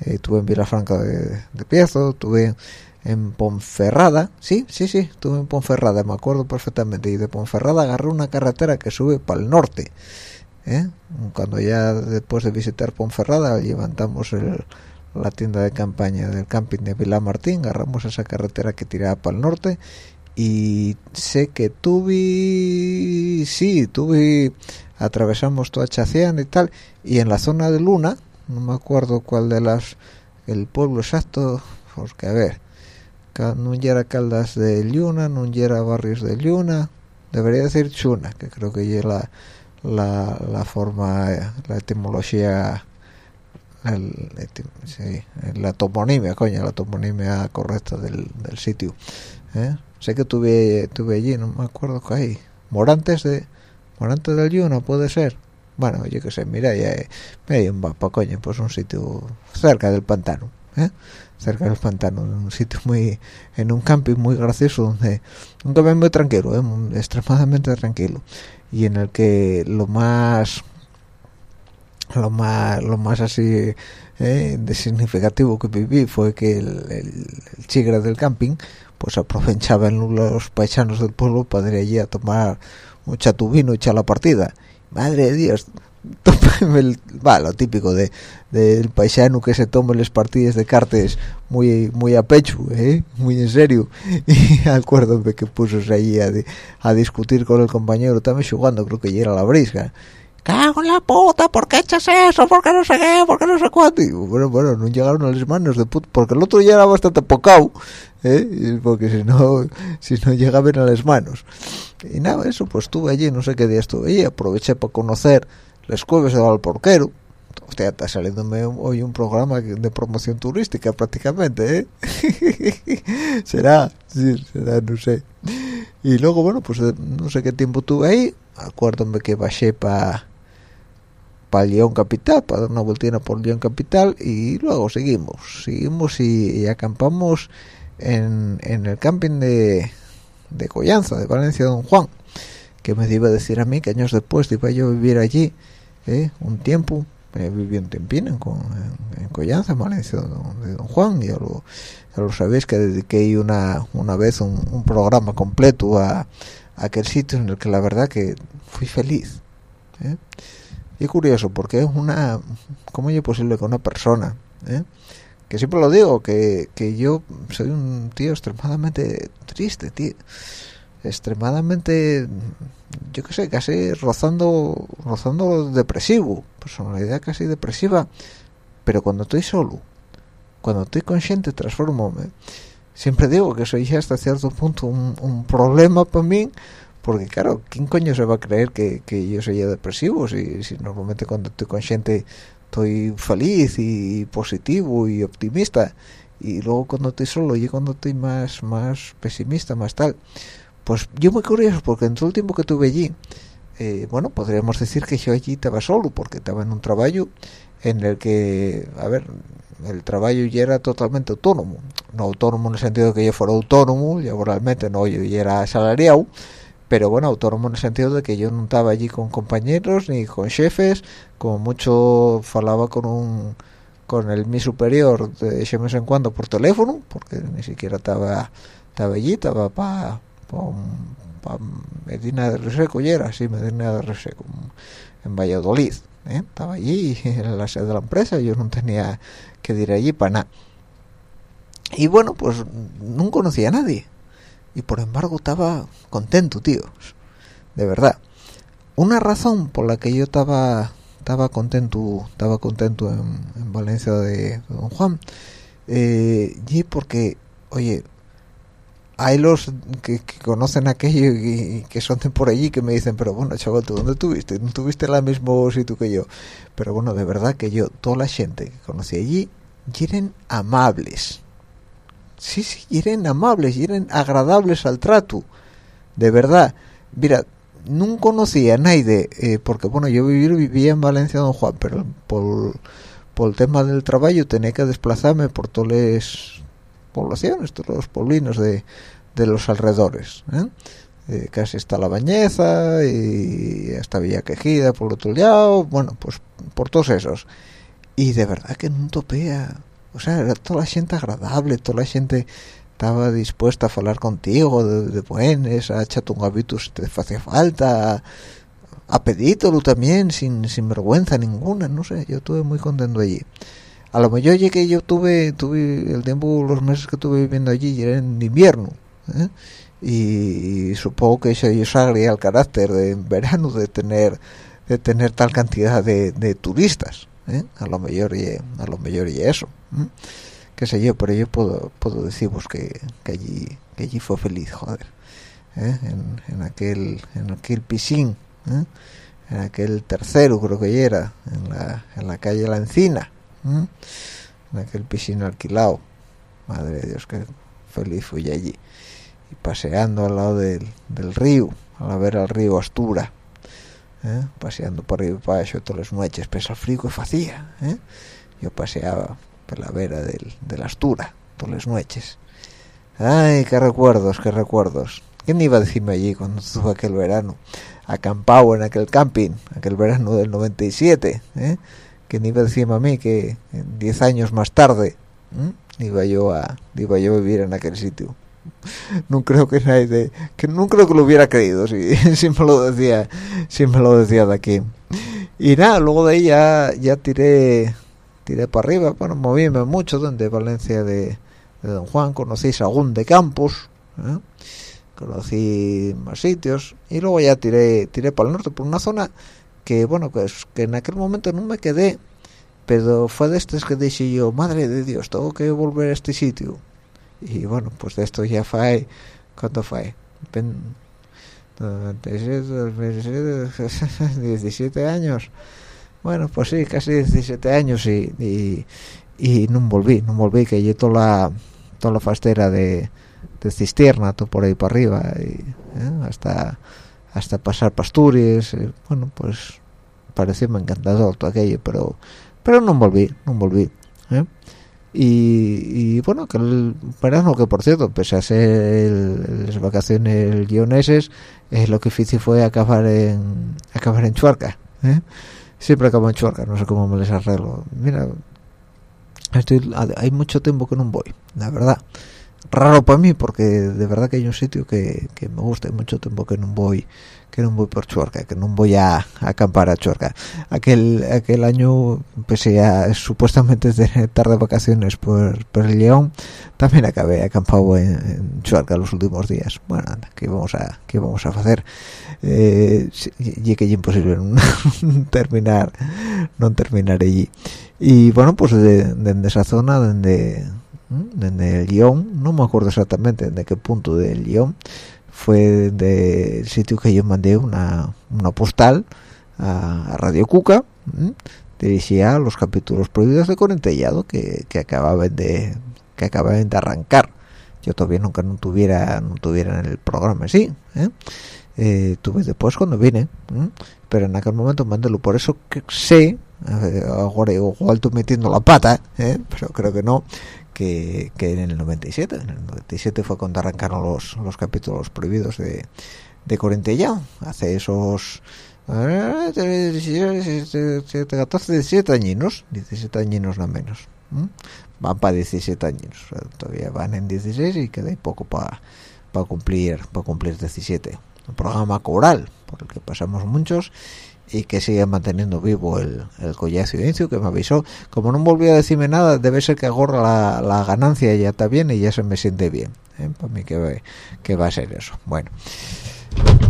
Eh, estuve en Vilafranca de, de Piezo tuve en Ponferrada, sí, sí, sí, estuve en Ponferrada, me acuerdo perfectamente, y de Ponferrada agarré una carretera que sube para el norte, ¿eh? cuando ya después de visitar Ponferrada levantamos la tienda de campaña del camping de Vila Martín, agarramos esa carretera que tiraba para el norte, y sé que tuve, sí, tuve, atravesamos toda Chacián y tal, y en la zona de Luna, no me acuerdo cuál de las, el pueblo exacto, porque a ver, no era Caldas de Luna, no era Barrios de Luna, debería decir Chuna, que creo que es la, la, forma, la etimología, la toponimia, coña, la toponimia correcta del, sitio. ¿eh? Sé que tuve, tuve allí, no me acuerdo que hay, Morantes de Morantes del Yuna, puede ser. Bueno, yo qué sé, mira, ya hay un mapa, coño, pues un sitio cerca del pantano. ¿Eh? cerca del pantano, en un sitio muy, en un camping muy gracioso donde un camping muy tranquilo, ¿eh? extremadamente tranquilo y en el que lo más lo más lo más así ¿eh? de significativo que viví fue que el, el, chigre del camping pues aprovechaban los paisanos del pueblo para ir allí a tomar un chatubino y echar la partida madre de dios va, lo típico de del paisano que se toma las partidas de cartas muy muy a pecho, ¿eh? muy en serio. Y acuérdame que puso ahí a, a, discutir con el compañero, también jugando, creo que ya era la brisca. ¡Cago en la puta! ¿Por qué echas eso? ¿Por qué no sé qué? ¿Por qué no sé cuánto? Y bueno, bueno, no llegaron a las manos de puta, porque el otro ya era bastante pocao, ¿eh? porque si no, si no llegaban a las manos. Y nada, eso, pues estuve allí, no sé qué día estuve allí, aproveché para conocer las cuevas de Valporquero hostia, está saliéndome hoy un programa de promoción turística prácticamente, ¿eh? será, sí, será, no sé. Y luego, bueno, pues eh, no sé qué tiempo tuve ahí, acuérdame que bajé para para León Capital, para dar una vueltina por León Capital y luego seguimos, seguimos y, acampamos en, en, el camping de, de Collanza, de Valencia Don Juan, que me iba a decir a mí que años después iba yo a vivir allí ¿eh? un tiempo eh, viví un tiempín en, en, Collanza, Valencia, de Don Juan, ya lo, ya lo sabéis que dediqué una, una vez un, programa completo a, aquel sitio en el que la verdad que fui feliz. ¿eh? Y curioso, porque es una... ¿Cómo es posible que una persona... ¿eh? que siempre lo digo, que, que yo soy un tío extremadamente triste, tío extremadamente yo qué sé casi rozando rozando depresivo personalidad casi depresiva. Pero cuando estoy solo cuando estoy consciente transformo siempre digo que soy hasta cierto punto un, problema para mí porque claro quién coño se va a creer que, que yo soy depresivo si, si normalmente cuando estoy consciente estoy feliz y positivo y optimista. Y luego cuando estoy solo y cuando estoy más más pesimista más tal pues yo muy curioso porque en todo el tiempo que tuve allí, eh, bueno, podríamos decir que yo allí estaba solo porque estaba en un trabajo en el que, a ver, el trabajo ya era totalmente autónomo. No autónomo en el sentido de que yo fuera autónomo, laboralmente no, yo ya era asalariado, pero bueno autónomo en el sentido de que yo no estaba allí con compañeros ni con jefes como mucho falaba con un con el mi superior de ese mes en cuando por teléfono porque ni siquiera estaba estaba allí estaba para pa, Medina de Reseco y era sí Medina de Reseco en Valladolid ¿eh? estaba allí en la sede de la empresa yo no tenía que ir allí para nada. Y bueno pues no conocía a nadie. Y por embargo estaba contento tío de verdad. Una razón por la que yo estaba estaba contento estaba contento en, Valencia de, Don Juan eh, y porque oye hay los que, conocen aquello y, que son de por allí que me dicen pero bueno chaval tú dónde tuviste no tuviste la mismo sitio que yo pero bueno de verdad que yo toda la gente que conocí allí eran amables. Sí sí eran amables eran agradables al trato. De verdad. Mira no conocía a nadie, eh, porque bueno, yo vivía en Valencia, don Juan, pero por, por el tema del trabajo tenía que desplazarme por todas las poblaciones, todos los pueblinos de, de los alrededores. ¿eh? Eh, casi está La Bañeza y hasta Villa Quejida por otro lado, bueno, pues por todos esos. Y de verdad que no topea, o sea, era toda la gente agradable, toda la gente estaba dispuesta a hablar contigo de, de buenas, a echarte un hábito si te hacía falta, a, pedírtelo también, sin, sin vergüenza ninguna, no sé, yo estuve muy contento allí. A lo mejor llegué, yo tuve, tuve el tiempo, los meses que estuve viviendo allí, era en invierno, ¿eh? y, supongo que eso yo agregé al carácter de verano de tener de tener tal cantidad de, de turistas ¿eh? a lo mejor y a lo mejor y eso ¿eh? qué sé yo, pero yo puedo, puedo deciros que, que allí que allí fue feliz, joder, ¿eh? en, aquel en aquel piscín, ¿eh? en aquel tercero creo que era, en la, en la calle La Encina, ¿eh? en aquel piscín alquilado, madre de Dios, que feliz fui allí, y paseando al lado del, del río, a ver al río Astura, ¿eh? paseando por arriba y para abajo todas las noches, pese al frío que hacía, ¿eh? yo paseaba la vera del, de la Astura, todas las noches. Ay, qué recuerdos, qué recuerdos. ¿Quién iba a decirme allí cuando estuve aquel verano? Acampado en aquel camping, aquel verano del 97, ¿eh? ¿Quién iba a decirme a mí que 10 años más tarde iba yo a iba yo a vivir en aquel sitio? no creo que nadie que no creo que lo hubiera creído si, si me lo decía si me lo decía de aquí y nada luego de ahí ya, ya tiré tiré para arriba, bueno, movíame mucho donde Valencia de, Don Juan, conocí Sagún de Campos, ¿eh? conocí más sitios y luego ya tiré tiré para el norte por una zona que bueno pues que en aquel momento no me quedé pero fue de estos que dije yo madre de Dios tengo que volver a este sitio y bueno pues de esto ya fue ¿cuánto fue? 17 años bueno pues sí casi 17 años y, y, no volví no volví que yo toda la toda la fastera de, de cisterna todo por ahí para arriba y, ¿eh? hasta hasta pasar pastures eh, bueno pues pareció me encantador todo aquello pero pero no volví no volví ¿eh? y, bueno que el verano que por cierto pese a ser las vacaciones guioneses lo que difícil fue acabar en acabar en Chuarca ¿eh? siempre acabo en chuarca, no sé cómo me les arreglo. Mira, estoy, hay mucho tiempo que no voy, la verdad. Raro para mí porque de verdad que hay un sitio que, que me gusta, hay mucho tiempo que no voy que no voy por Chuarca, que no voy a, acampar a Chuarca. Aquel aquel año, pese a supuestamente tener tarde vacaciones por, por el León, también acabé acampado en, en los últimos días. Bueno, anda, ¿qué vamos a, qué vamos a hacer? Eh, y que es imposible no terminar, no terminar allí. Y bueno, pues de, de, esa zona donde, donde el guion, no me acuerdo exactamente de qué punto del guion, fue del sitio que yo mandé una, una postal a, Radio Cuca dirigía los capítulos prohibidos de Corentellado que, que acababan de que acababan de arrancar. Yo todavía nunca no tuviera no tuviera en el programa sí ¿eh? Eh, tuve después cuando vine pero en aquel momento mandélo por eso que sé ahora igual estoy metiendo la pata ¿eh? pero creo que no que, en el 97 en el 97 fue cuando arrancaron los, los capítulos prohibidos de, de Corintellán hace esos 14 17 añinos 17 añinos no menos van para 17 años todavía van en 16 y queda poco para cumplir para cumplir 17 un programa coral por el que pasamos muchos y que sigue manteniendo vivo el, el collazo que me avisó como no volvió a decirme nada debe ser que agorra la, la ganancia ya está bien y ya se me siente bien ¿eh? para mí que, que va a ser eso bueno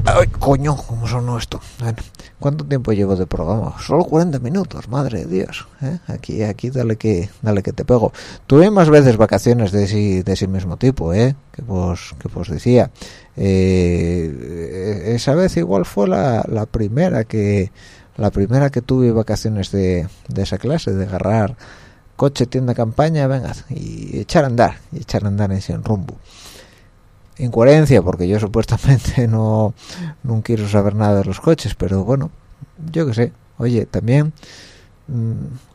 Ay, coño, ¿cómo sonó esto? Bueno, ¿cuánto tiempo llevo de programa? Solo 40 minutos, madre de Dios. ¿eh? Aquí, aquí, dale que, dale que te pego. Tuve más veces vacaciones de ese, de ese mismo tipo, ¿eh? Que vos, que vos decía. Eh, esa vez igual fue la, la primera que, la primera que tuve vacaciones de, de esa clase, de agarrar coche, tienda, campaña, venga, y echar a andar, y echar a andar en ese rumbo. Incoherencia porque yo supuestamente no, no quiero saber nada de los coches pero bueno yo qué sé. Oye también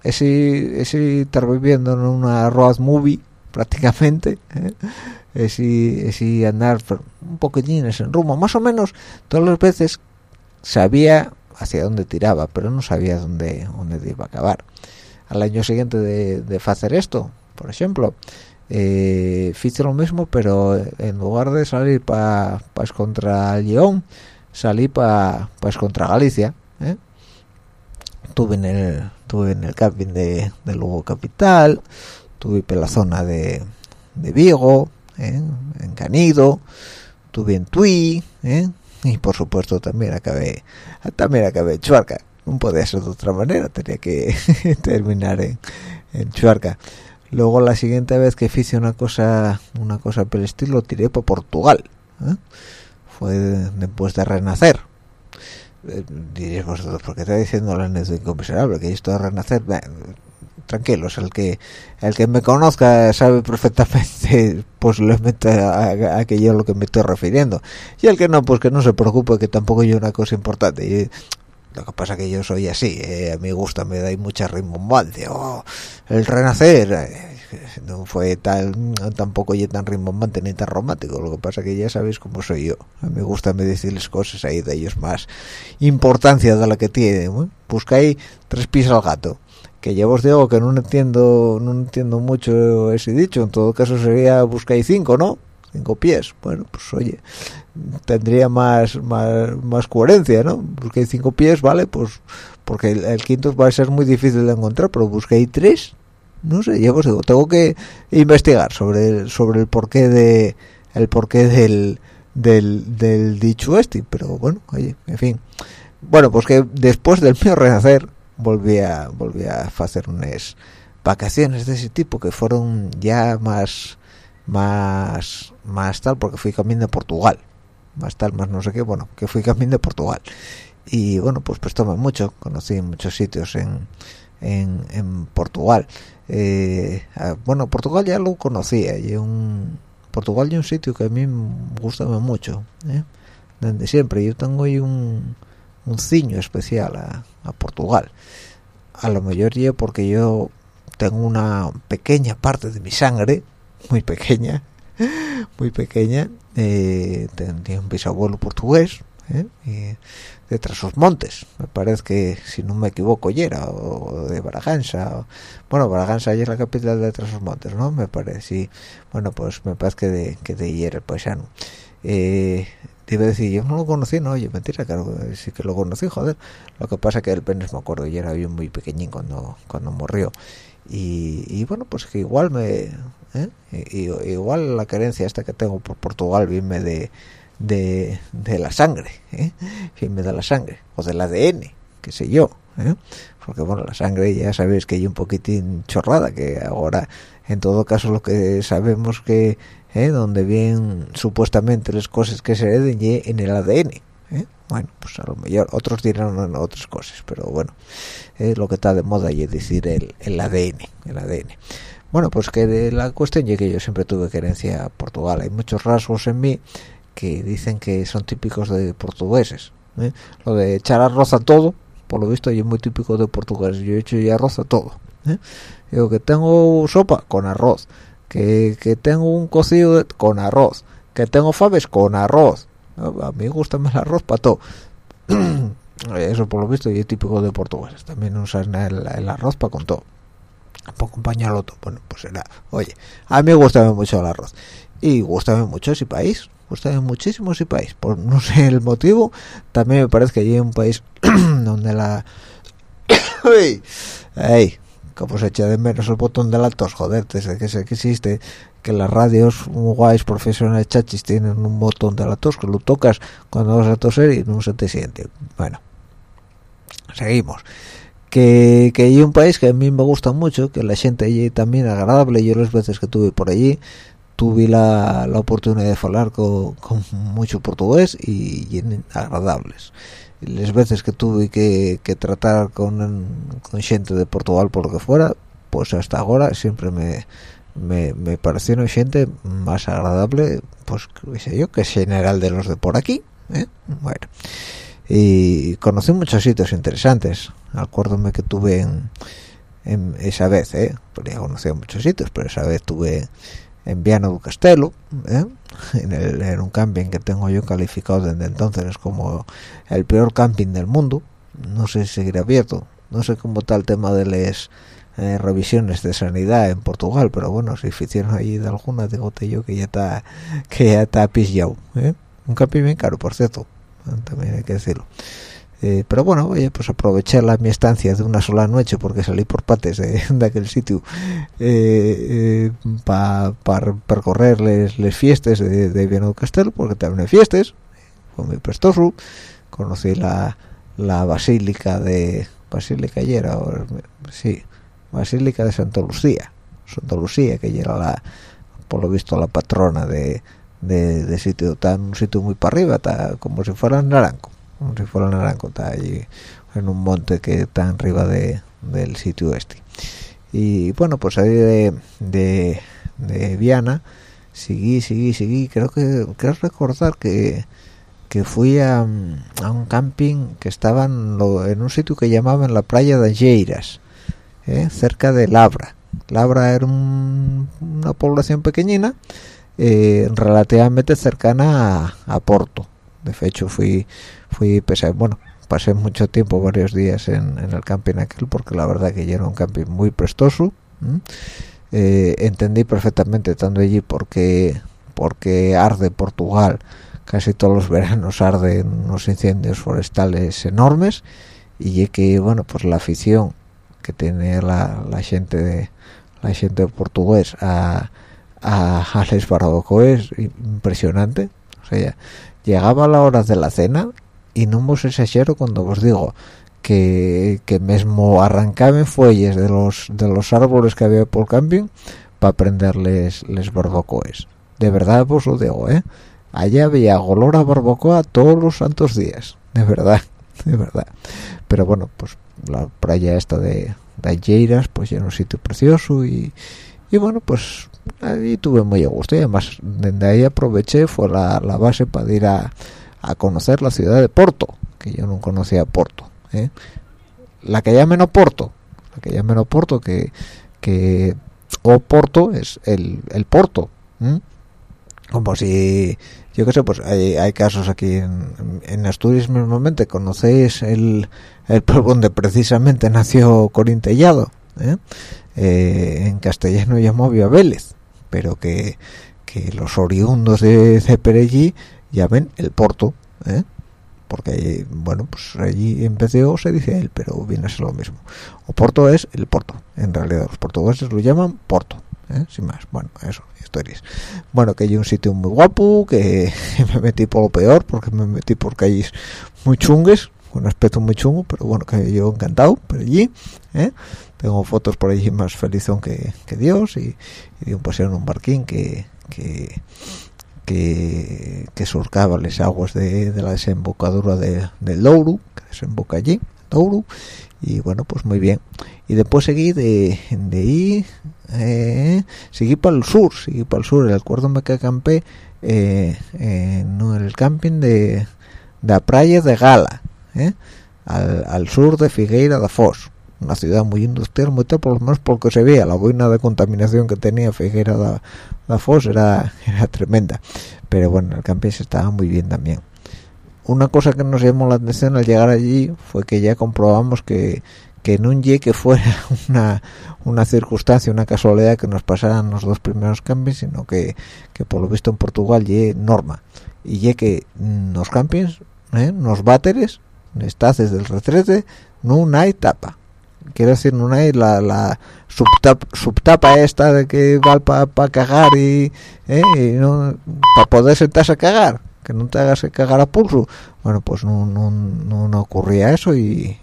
ese, ese estar viviendo en una road movie prácticamente ¿eh? ese, ese andar un poquitín en rumbo más o menos todas las veces sabía hacia dónde tiraba pero no sabía dónde, dónde iba a acabar al año siguiente de, de hacer esto por ejemplo eh, lo mismo pero en lugar de salir para pa contra León salí para pa contra Galicia ¿eh? tuve en el tuve en el camping de, de Lugo Capital tuve en la zona de, de Vigo ¿eh? en Canido tuve en Tui ¿eh? y por supuesto también acabé también acabé en Chuarca no podía ser de otra manera tenía que terminar en, en Chuarca luego la siguiente vez que hice una cosa una cosa por el estilo tiré para Portugal ¿eh? fue después de renacer eh, diréis vosotros ¿por qué está diciendo la anécdota miserable que esto de renacer tranquilos el que el que me conozca sabe perfectamente posiblemente a, a, que yo lo que me estoy refiriendo. Y el que no pues que no se preocupe que tampoco yo una cosa importante. Lo que pasa que yo soy así eh, a mí gusta me da mucha rimbombante oh, el renacer eh, no fue tal tampoco yo tan rimbombante ni tan romántico lo que pasa que ya sabéis cómo soy yo. A mí gusta me decirles cosas ahí de ellos más importancia de la que tienen ¿eh? buscáis tres pies al gato que ya os digo que no entiendo no entiendo mucho ese dicho en todo caso sería buscáis cinco no cinco pies bueno pues oye tendría más, más, más coherencia, ¿no? Busqué cinco pies, ¿vale? Pues porque el, quinto va a ser muy difícil de encontrar, pero busqué tres, no sé, ya os digo, tengo que investigar sobre sobre el porqué de el porqué del, del, del dicho este, pero bueno, oye, en fin. Bueno, pues que después del mío renacer volví a volví a hacer unas vacaciones de ese tipo que fueron ya más más más tal porque fui camino de Portugal más tal, más no sé qué, bueno, que fui camino de Portugal. Y bueno, pues pues tomé mucho, conocí muchos sitios en, en, en Portugal. Eh, bueno, Portugal ya lo conocía, y un Portugal y un sitio que a mí me gusta mucho, ¿eh? desde siempre. Yo tengo ahí un, un ciño especial a, a Portugal. A lo mejor yo porque yo tengo una pequeña parte de mi sangre, muy pequeña, muy pequeña, eh, tenía un bisabuelo portugués ¿eh? de montes me parece que si no me equivoco ya era o de Braganza bueno Braganza ya es la capital de montes no me parece sí bueno pues me parece que de que de el paisano eh, te decir yo no lo conocí no oye mentira claro sí que lo conocí joder lo que pasa que el penes me acuerdo y era yo muy pequeñín cuando cuando murió y, y bueno pues que igual me ¿eh? Igual la carencia esta que tengo por Portugal viene de, de, de la sangre, ¿eh? viene de la sangre, o del ADN, qué sé yo, ¿eh? porque bueno, la sangre ya sabéis que hay un poquitín chorrada, que ahora en todo caso lo que sabemos que ¿eh? donde vienen supuestamente las cosas que se hereden en el ADN, ¿eh? bueno, pues a lo mejor otros dirán otras cosas, pero bueno, es lo que está de moda y es decir el, el ADN, el ADN. Bueno, pues que de la cuestión es que yo siempre tuve querencia a Portugal. Hay muchos rasgos en mí que dicen que son típicos de portugueses. ¿eh? Lo de echar arroz a todo, por lo visto, es muy típico de portugueses. Yo he hecho ya arroz a todo. ¿eh? Digo que tengo sopa con arroz, que, que tengo un cocido con arroz, que tengo faves con arroz. a mí gusta el arroz para todo eso por lo visto y es típico de portugueses también usan el, arroz para con todo para acompañarlo todo bueno pues era oye a mí gusta mucho el arroz y gusta mucho ese país gusta muchísimo ese país por no sé el motivo también me parece que hay un país donde la. se echa de menos el botón de la tos, joder, desde que sé que existe, que las radios guays profesionales chachis tienen un botón de la tos que lo tocas cuando vas a toser y no se te siente. Bueno, seguimos. Que, que hay un país que a mí me gusta mucho, que la gente allí también agradable, yo las veces que estuve por allí, tuve la, la oportunidad de hablar con, con mucho portugués y, y agradables las veces que tuve que, tratar con, con, gente de Portugal por lo que fuera pues hasta ahora siempre me, me, me parecieron gente más agradable pues qué sé yo que general de los de por aquí ¿eh? bueno y conocí muchos sitios interesantes acuérdome que tuve en, en esa vez eh porque ya conocía muchos sitios pero esa vez tuve en Viana do Castelo ¿eh? en, un camping que tengo yo calificado desde entonces como el peor camping del mundo no sé si seguirá abierto no sé cómo está el tema de las eh, revisiones de sanidad en Portugal pero bueno si hicieron allí de alguna digo yo que ya está que ya está pillado ¿eh? un camping bien caro por cierto también hay que decirlo eh, pero bueno oye pues aproveché la mi estancia de una sola noche porque salí por pates de, aquel sitio eh, eh, para percorrer les, fiestas de, de Viano Castelo porque también hay fiestas fue muy prestoso conocí la, la basílica de basílica ayer sí basílica de Santa Lucía Santa Lucía que era la por lo visto la patrona de, de, sitio tan un sitio muy para arriba está como si fuera Naranco como si fuera naranjo está allí en un monte que está arriba de, del sitio este. Y bueno pues ahí de, de, Viana seguí seguí seguí. Creo que creo recordar que que fui a, un camping que estaba en, un sitio que llamaban la playa de Algeiras ¿eh? cerca de Labra. Labra era una población pequeñina eh, relativamente cercana a, a Porto. De hecho fui fui pesar bueno pasé mucho tiempo varios días en, el camping aquel porque la verdad que ya era un camping muy prestoso eh, entendí perfectamente estando allí porque porque arde Portugal. Casi todos los veranos arden unos incendios forestales enormes y que bueno pues la afición que tiene la, gente de la gente portugués a a, a les barbacoas impresionante. O sea llegaba la hora de la cena y no os exagero cuando os digo que, que mismo arrancaban fuelles de los de los árboles que había por camping para prenderles les barbacoes. De verdad os lo digo eh. Allá había olor a barbacoa todos los santos días de verdad de verdad pero bueno pues la playa esta de, de pues era un sitio precioso y, y bueno pues ahí tuve muy a gusto y además desde ahí aproveché fue la, la base para ir a, a, conocer la ciudad de Porto que yo no conocía Porto ¿eh? la que llamen Oporto la que llamen Oporto que que Oporto es el, el Porto como si yo qué sé pues hay, hay casos aquí en, en, Asturias mismamente conocéis el, el pueblo donde precisamente nació Corintellado ¿eh? Eh, en castellano llamó Vía Vélez pero que, que los oriundos de, de ya ven el Porto, ¿eh? porque bueno pues allí empezó se dice él pero viene a ser lo mismo o Porto es el Porto en realidad los portugueses lo llaman Porto ¿eh? sin más bueno eso historias bueno que hay un sitio muy guapo que me metí por lo peor porque me metí por calles muy chungues un aspecto muy chungo pero bueno que yo encantado por allí ¿eh? tengo fotos por allí más felizón que, que Dios y, un paseo en un barquín que, que, surcaba las aguas de, la desembocadura de, del Douro que desemboca allí Douro y bueno pues muy bien. Y después seguí de, de ahí eh, seguí para el sur seguí para el sur. El acuerdo me que acampé eh, en el camping de, de la playa de Gala eh, al, al sur de Figueira da Foz una ciudad muy industrial muy tal por lo menos porque se veía la boina de contaminación que tenía Figuera da, da Fos era, tremenda pero bueno el camping estaba muy bien también una cosa que nos llamó la atención al llegar allí fue que ya comprobamos que que no que fuera una, una circunstancia, una casualidad que nos pasaran los dos primeros campings, sino que, que por lo visto en Portugal llegue norma. Y llegue que los campings, ¿eh? los váteres, estaces del retrete, no hay tapa. Quiero decir, no hay la, la subtapa, esta de que va para cagar y, ¿eh? y no, para poder sentarse a cagar que no te hagas cagar a pulso. Bueno pues no, no, no, ocurría eso y,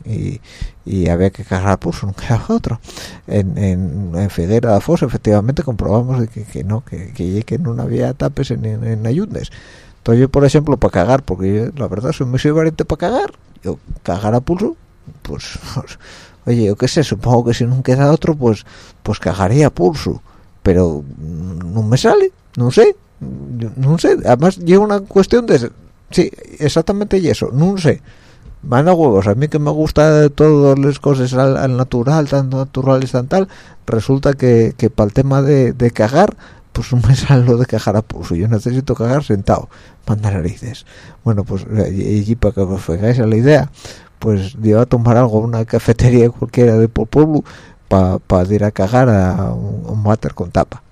y, había que cagar a pulso no quedaba otro. En, en, en Figuera de Foz efectivamente comprobamos que, que no que, que, no había tapes en, en, ayundes. Entonces yo por ejemplo para cagar porque la verdad soy muy valiente para cagar. Yo cagar a pulso pues, pues, oye yo qué sé supongo que si no queda otro pues pues cagaría pulso. Pero no me sale no sé no sé. Además lleva una cuestión de sí exactamente y eso no sé. Van a huevos a mí que me gusta todas las cosas al, natural tan naturales tan tal resulta que, que para el tema de, de, cagar pues no me sale lo de cagar a pulso. Yo necesito cagar sentado para narices. Bueno pues y, para que os a la idea pues yo a tomar algo una cafetería cualquiera de por pueblo para ir a cagar a un, un váter con tapa.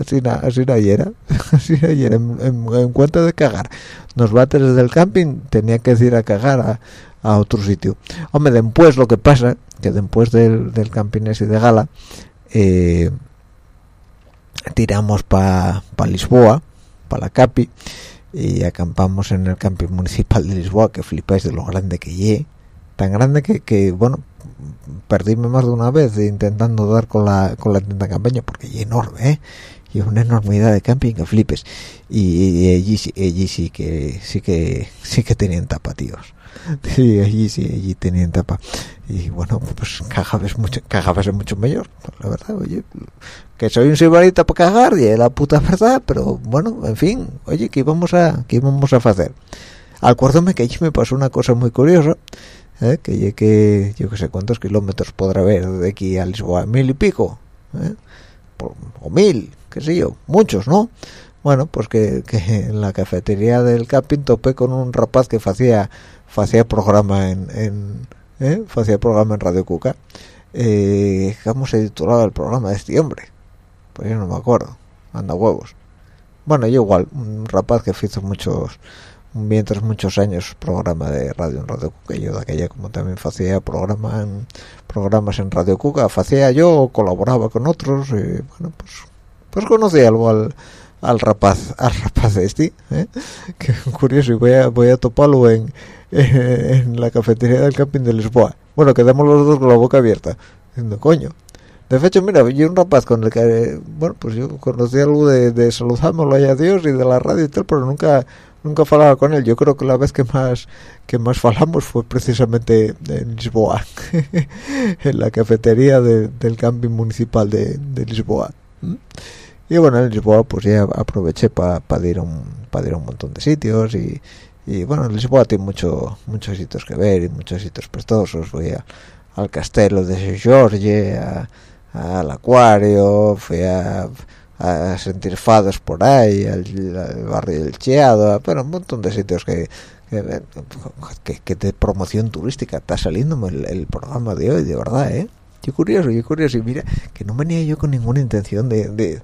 Así na, así era así ayer en, en, cuanto de cagar nos bates del camping tenía que ir a cagar a, a, otro sitio. Hombre después lo que pasa que después del, del camping ese de gala eh, tiramos para pa Lisboa para la Capi y acampamos en el camping municipal de Lisboa que flipáis de lo grande que lle tan grande que, que bueno perdíme más de una vez intentando dar con la con la tienda campaña porque es enorme ¿eh? Y una enormidad de camping que flipes. Y, allí, allí sí que sí que sí que tenían tapa tíos sí allí sí allí tenían tapa. Y bueno pues cagabas mucho cagabas mucho mayor la verdad oye. Que soy un sibarita para cagar y es la puta verdad pero bueno en fin oye que íbamos a que íbamos a hacer acuérdame que allí me pasó una cosa muy curiosa ¿eh? que llegue yo que sé cuántos kilómetros podrá haber de aquí a Lisboa mil y pico ¿eh? o mil qué sé yo muchos no bueno pues que, en la cafetería del camping topé con un rapaz que hacía hacía programa en, en ¿eh? hacía programa en Radio Cuca. Eh, ¿cómo se titulaba el programa de este hombre? pues yo no me acuerdo. Anda huevos. Bueno yo igual un rapaz que hizo muchos mientras muchos años programa de radio en Radio Cuca. Yo de aquella como también hacía programa en, programas en Radio Cuca. Hacía yo colaboraba con otros y bueno pues pues conocí algo al, al rapaz al rapaz este ¿eh? que curioso y voy a voy a toparlo en, en, la cafetería del camping de Lisboa. Bueno quedamos los dos con la boca abierta diciendo coño de hecho mira yo un rapaz con el que bueno pues yo conocí algo de, de saludámoslo a Dios y de la radio y tal pero nunca nunca falaba con él. Yo creo que la vez que más que más falamos fue precisamente en Lisboa en la cafetería del camping municipal de, Lisboa y bueno en Lisboa pues ya aproveché para ir a un para ir a un montón de sitios y, y bueno en Lisboa tiene mucho muchos sitios que ver y muchos sitios prestosos voy al castelo de Jorge al acuario fui a a sentir fados por ahí, al, barrio del Cheado, pero un montón de sitios que, que, de promoción turística está saliendo el, programa de hoy, de verdad, ¿eh? Yo curioso, yo curioso, y mira, que no venía yo con ninguna intención de, de,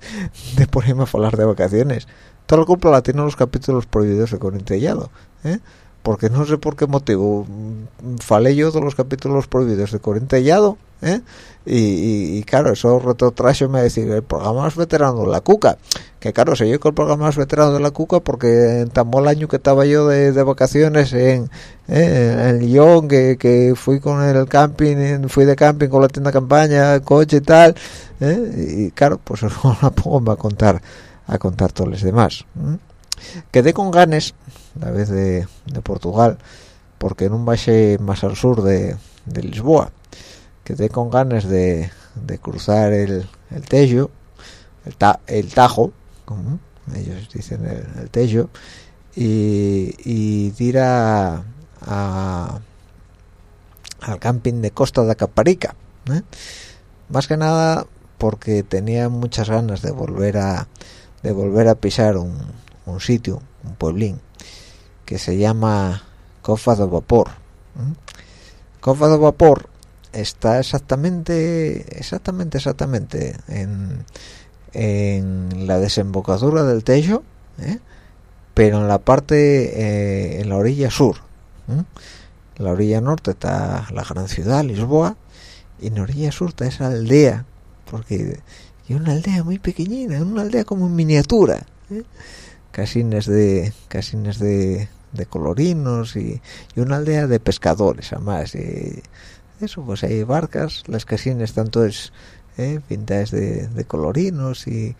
de ponerme a hablar de vacaciones. Todo el culpa la tienen los capítulos prohibidos de Corintellado, ¿eh? porque no sé por qué motivo mm, falé yo de los capítulos prohibidos de Corintellado ¿eh? y, claro eso retrotrajo me decir el programa más veterano la cuca que claro sé yo que el programa más veterano de la cuca porque en tan mal año que estaba yo de, vacaciones en, ¿eh? en Lyon que, que, fui con el camping fui de camping con la tienda campaña coche y tal ¿eh? y claro pues no la pongo a contar a contar todos los demás quedé con ganes la vez de, Portugal porque en un valle más al sur de, Lisboa quedé con ganas de, cruzar el, el Tello el, el Tajo ellos dicen el, Tello y, y ir a, a, al camping de Costa de Caparica ¿eh? más que nada porque tenía muchas ganas de volver a de volver a pisar un, un sitio un pueblín que se llama Cofa de Vapor ¿eh? Cofa de Vapor está exactamente exactamente exactamente en, en la desembocadura del Tejo ¿eh? pero en la parte eh, en la orilla sur ¿eh? en la orilla norte está la gran ciudad Lisboa y en la orilla sur está esa aldea porque es una aldea muy pequeñina una aldea como en miniatura ¿eh? casines de casines de, de colorinos y, y, una aldea de pescadores además y eso pues hay barcas las casines tanto es ¿eh? pintadas de, de colorinos y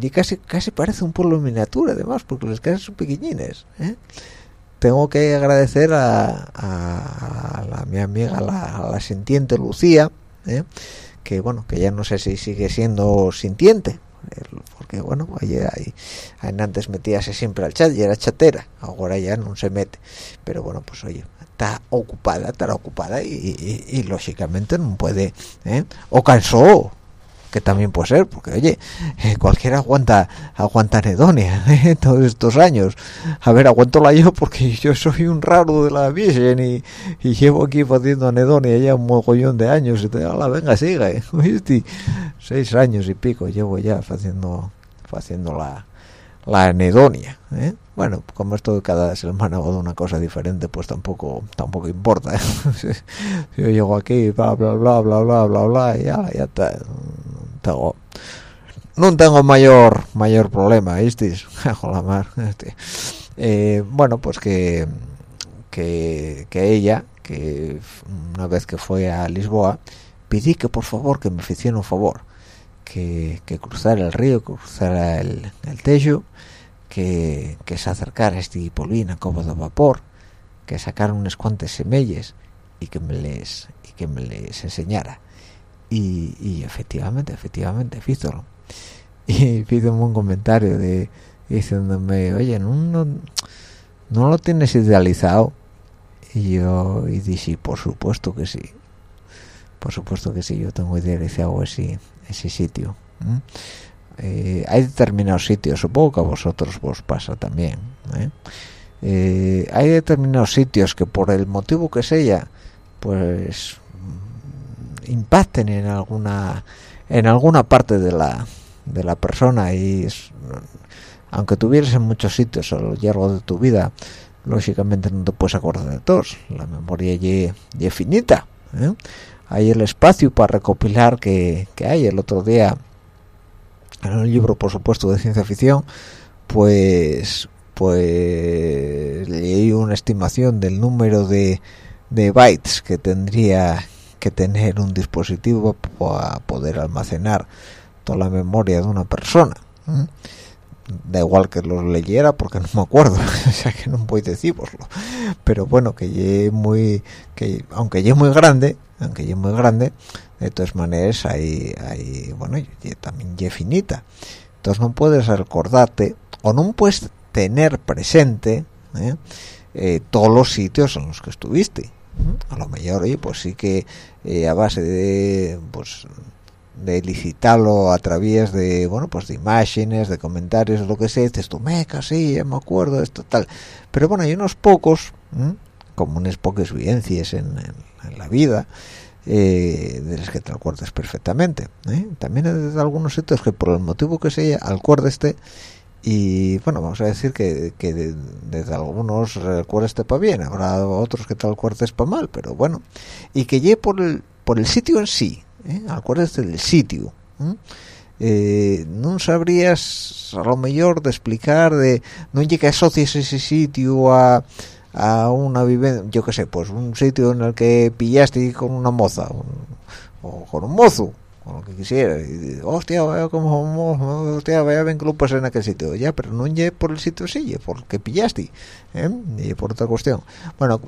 y casi casi parece un pueblo en miniatura además porque las casas son pequeñines ¿eh? tengo que agradecer a, a, a la mi amiga la, sintiente Lucía ¿eh? que bueno que ya no sé si sigue siendo sintiente porque bueno ayer ahí antes metíase siempre al chat y era chatera ahora ya no se mete pero bueno pues oye ocupada estará ocupada y, lógicamente no puede ¿eh? o cansó que también puede ser porque oye eh, cualquiera aguanta aguanta anedonia ¿eh? todos estos años a ver aguanto la yo porque yo soy un raro de la Virgen y, llevo aquí haciendo anedonia ya un mogollón de años y te la venga sigue ¿oíste? seis años y pico llevo ya haciendo haciendo la la anedonia ¿eh? bueno como esto cada semana hago una cosa diferente pues tampoco tampoco importa ¿eh? yo llego aquí bla bla bla bla bla bla bla y ya ya está tengo no tengo mayor mayor problema este. eh, bueno pues que, que que ella que una vez que fue a Lisboa pedí que por favor que me hiciera un favor que, cruzara el río que cruzara el, el techo que, que, se acercara a este polín a Cobo de Vapor que sacara unas cuantas semillas y que me les y que me les enseñara. Y, y efectivamente efectivamente fíjalo y hizo un comentario de diciéndome oye no, no, no lo tienes idealizado y yo y dije por supuesto que sí por supuesto que sí yo tengo idealizado ese ese sitio ¿eh? Hay determinados sitios supongo que a vosotros vos pasa también ¿eh? Eh, hay determinados sitios que por el motivo que sea pues impacten en alguna en alguna parte de la de la persona y aunque tuvieras en muchos sitios a lo largo de tu vida lógicamente no te puedes acordar de todos la memoria es finita. Hay el espacio para recopilar que, que, hay. El otro día en un libro por supuesto de ciencia ficción pues pues leí una estimación del número de, de bytes que tendría que tener un dispositivo para poder almacenar toda la memoria de una persona da igual que los leyera porque no me acuerdo o sea que no voy a deciroslo. Pero bueno que muy que aunque llegue muy grande aunque llegue muy grande de todas maneras hay, hay bueno también llegue finita entonces no puedes recordarte o no puedes tener presente ¿eh? Eh, todos los sitios en los que estuviste a lo mejor oye, pues sí que eh, a base de pues de licitarlo a través de bueno pues de imágenes de comentarios lo que sea dices tú meca sí ya me acuerdo de esto tal pero bueno hay unos pocos. Como unas pocas vivencias en, en, la vida eh, de las que te acuerdas perfectamente ¿eh? también hay algunos sitios que por el motivo que sea acuérdeste y bueno vamos a decir que, que desde de, de algunos recuerdes para bien habrá otros que te acuerdes para mal pero bueno y que llegue por el por el sitio en sí ¿eh? acuérdate del sitio ¿eh? No sabrías a lo mejor de explicar de no llega asocias ese sitio a a una vivencia yo qué sé pues un sitio en el que pillaste con una moza o con un mozo con lo que quisiera y, hostia vaya como hostia vaya ven clubes en aquel sitio ya pero no llegue por el sitio sí porque pillaste ¿eh? y por otra cuestión bueno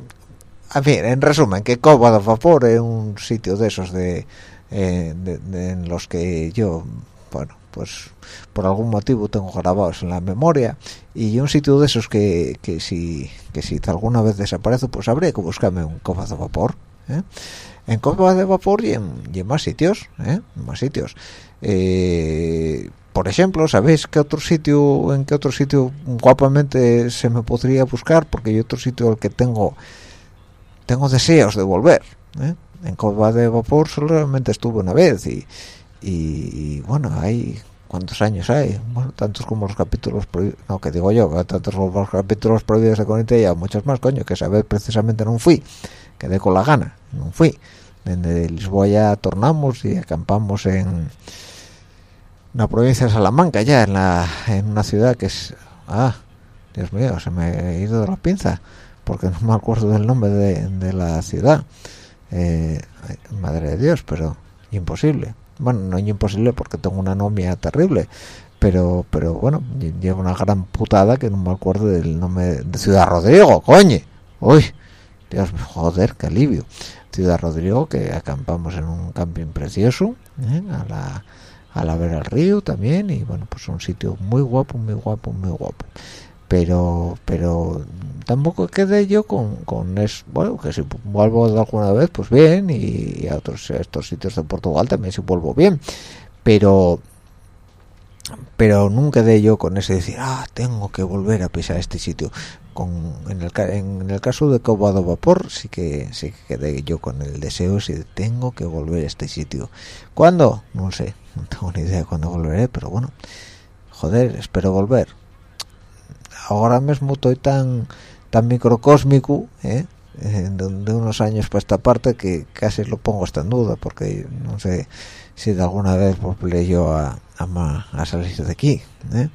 en fin en resumen que Cova de Vapor es un sitio de esos de, eh, en los que yo bueno pues por algún motivo tengo grabados en la memoria y un sitio de esos que, que si que si alguna vez desaparece pues habría que buscarme un Cova de Vapor ¿eh? en copa de vapor y en, más sitios ¿eh? más sitios eh, por ejemplo sabéis qué otro sitio en qué otro sitio guapamente se me podría buscar porque hay otro sitio al que tengo tengo deseos de volver ¿eh? en copa de vapor solamente estuve una vez y, y, bueno hay cuántos años hay. Bueno tantos como los capítulos no que digo yo tantos como los capítulos prohibidos de Conite y muchos más coño que esa vez precisamente no fui quedé con la gana no fui. Desde Lisboa ya tornamos y acampamos en la provincia de Salamanca ya en la en una ciudad que es ah Dios mío se me ha ido de la pinza porque no me acuerdo del nombre de, la ciudad. Eh, madre de Dios pero imposible bueno no es imposible porque tengo una nomia terrible pero pero bueno llevo una gran putada que no me acuerdo del nombre de Ciudad Rodrigo coño. Uy Dios joder qué alivio. Ciudad Rodrigo que acampamos en un camping precioso ¿eh? a la a la ver al río también y bueno pues un sitio muy guapo muy guapo muy guapo pero pero tampoco quedé yo con, con eso bueno que si vuelvo de alguna vez pues bien y, a otros estos sitios de Portugal también si vuelvo bien pero pero nunca quedé yo con ese decir ah tengo que volver a pisar este sitio con en el, en el caso de Cobado Vapor sí que sí que quedé yo con el deseo si tengo que volver a este sitio ¿cuándo? no sé no tengo ni idea de cuándo volveré pero bueno. Joder espero volver ahora mismo estoy tan tan microcósmico ¿eh? eh de, unos años para esta parte que casi lo pongo hasta en duda porque no sé si de alguna vez volveré yo a, a, salir de aquí ¿eh?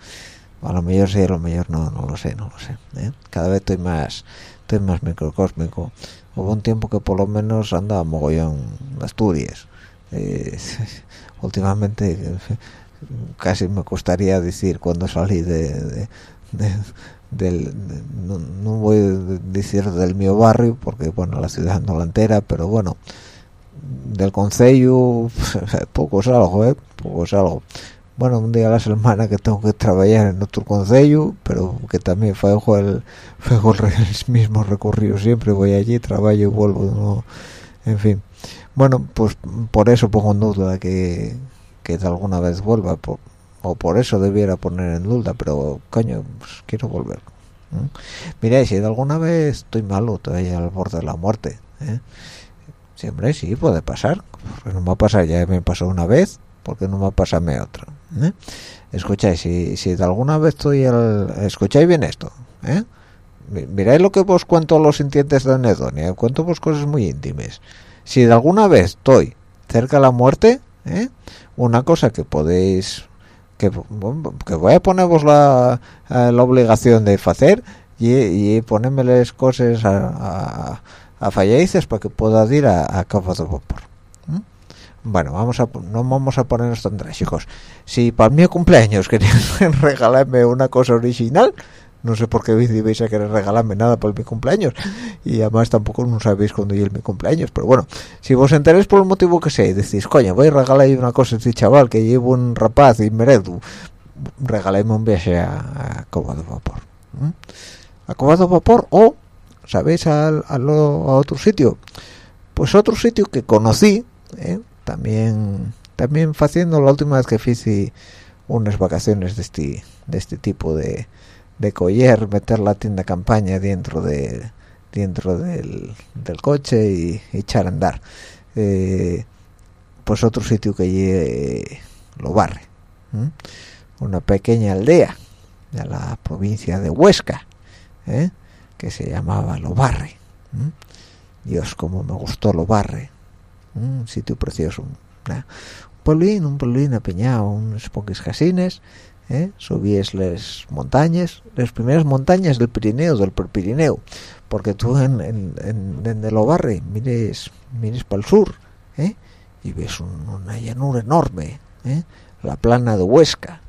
a lo mejor sí a lo mejor no no lo sé no lo sé ¿eh? cada vez estoy más estoy más microcósmico hubo un tiempo que por lo menos andaba mogollón de Asturias últimamente casi me costaría decir cuando salí de, del no, voy a decir del mío barrio porque bueno la ciudad no la entera pero bueno del concello poco salgo eh poco salgo. Bueno un día a la semana que tengo que trabajar en otro concello pero que también fue el fue el mismo recorrido siempre. Voy allí trabajo y vuelvo no en fin. Bueno pues por eso pongo en duda que que de alguna vez vuelva por, o por eso debiera poner en duda pero coño pues, quiero volver mira si de alguna vez estoy malo todavía al borde de la muerte ¿eh? siempre sí puede pasar porque no me va a pasar ya me pasó una vez porque no me va a pasarme otra ¿eh? escucháis si, si de alguna vez estoy al escucháis bien esto ¿eh? miráis lo que vos cuento a los sintientes de anedonia cuento vos cosas muy íntimas si de alguna vez estoy cerca de la muerte ¿eh? una cosa que podéis que, voy a poneros la, eh, la obligación de hacer y, y las cosas a, a, para que pueda ir a, a cabo de vapor bueno vamos a no vamos a ponernos tan drásticos si para mi cumpleaños querían regalarme una cosa original no sé por qué vais a querer regalarme nada por mi cumpleaños. Y además tampoco no sabéis cuándo es mi cumpleaños pero bueno si vos enteréis por el motivo que sea y decís coño voy a regalar una cosa a este chaval que llevo un rapaz y meredo regaléme un viaje a, a Vapor a Cobado Vapor o sabéis a, otro sitio pues otro sitio que conocí ¿eh? también también haciendo la última vez que hice unas vacaciones de este de este tipo de de coger, meter la tienda campaña dentro de dentro del, del coche y, echar a andar. Eh, pues otro sitio que llegue lo barre. Una pequeña aldea de la provincia de Huesca, ¿eh? que se llamaba Lo Barre. Dios, como me gustó Lo Barre. Un sitio precioso. Un pueblín, un pueblín apeñado, unos poques casines ¿eh? subíes las montañas, las primeras montañas del Pirineo, del Pirineo, porque tú en, en, en, el Obarre mires, mires para el sur ¿eh? y ves una llanura enorme, ¿eh? la plana de Huesca,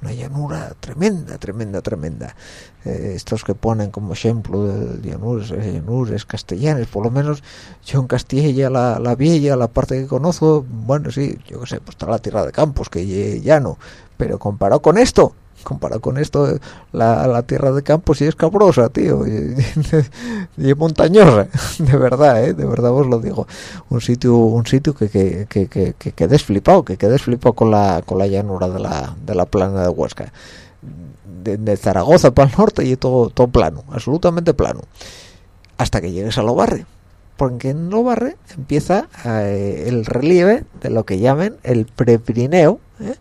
una llanura tremenda, tremenda, tremenda. Eh, estos que ponen como ejemplo de llanuras, llanuras castellanas, por lo menos yo en Castilla, la, la vieja, la parte que conozco, bueno, sí, yo qué sé, pues está la tierra de Campos, que llano, pero comparado con esto comparado con esto la, la tierra de campo sí es cabrosa tío y, y, montañosa de verdad ¿eh? de verdad os lo digo un sitio un sitio que que, que, que, que quedes flipado que quedes flipado con la con la llanura de la de la plana de Huesca de, Zaragoza para el norte y todo todo plano absolutamente plano hasta que llegues a Lobarre porque en Lobarre empieza eh, el relieve de lo que llaman el prepirineo ¿eh?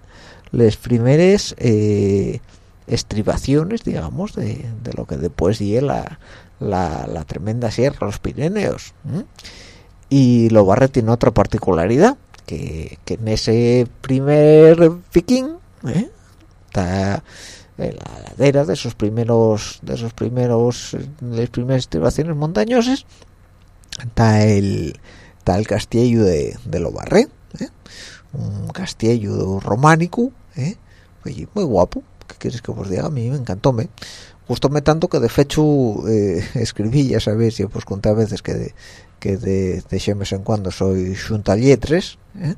Las primeras eh, estribaciones, digamos, de, lo que después dio la, la, tremenda sierra, los Pirineos. Y lo tiene otra particularidad, que, en ese primer piquín ¿eh? está en la ladera de esos primeros, de esos primeros, las primeras estribaciones montañosas, está el, está el castillo de, de Lobarre, ¿eh? Un castillo románico, ¿eh? muy guapo, ¿qué quieres que os diga? A mí me encantó, me gustóme tanto que de hecho eh, escribí, ya sabéis, yo pues conté a veces que de, que de, de vez en cuando soy junto a letras, ¿eh?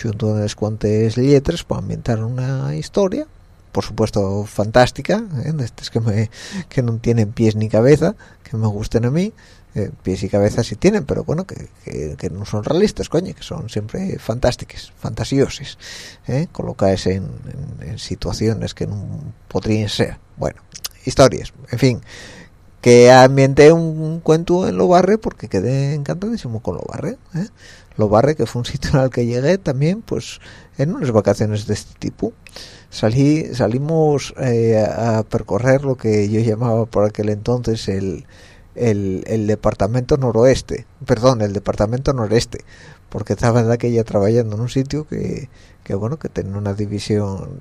junto a unas cuantas letras para ambientar una historia, por supuesto fantástica, ¿eh? de estas que, me, que no tienen pies ni cabeza, que me gusten a mí, eh, pies y cabezas sí tienen, pero bueno, que, no son realistas, coño, que son siempre fantásticas, fantasiosas, ¿eh? en, situaciones que no podrían ser. Bueno, historias, en fin, que ambienté un, cuento en Lobarre porque quedé encantadísimo con Lobarre. ¿eh? Lobarre, que fue un sitio al que llegué también, pues en unas vacaciones de este tipo. Salí, salimos eh, a percorrer lo que yo llamaba por aquel entonces el el, departamento noroeste, perdón, el departamento noreste, porque estaba en aquella trabajando en un sitio que, que bueno, que tenía una división,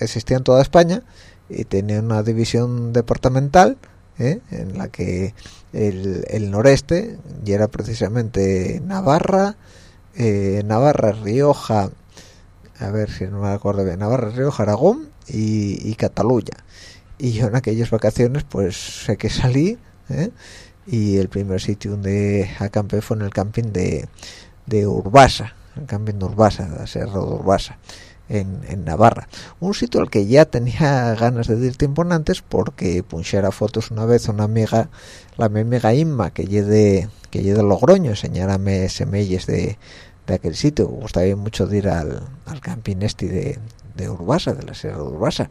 existía en toda España y tenía una división departamental ¿eh? en la que el, el noreste y era precisamente Navarra, eh, Navarra, Rioja, a ver si no me acuerdo bien, Navarra, Rioja, Aragón y Cataluña. Y yo en aquellas vacaciones pues sé que salí ¿eh? y el primer sitio donde acampé fue en el camping de, de Urbasa, el camping de Urbasa, la Serra de Urbasa. En, en, Navarra. Un sitio al que ya tenía ganas de ir tiempo antes porque punchara fotos una vez una amiga, la mi amiga Inma, que lleve que de Logroño, enseñárame semillas de, de aquel sitio. Gustaba mucho de ir al, al camping este de, de Urbasa, de la Sierra de Urbasa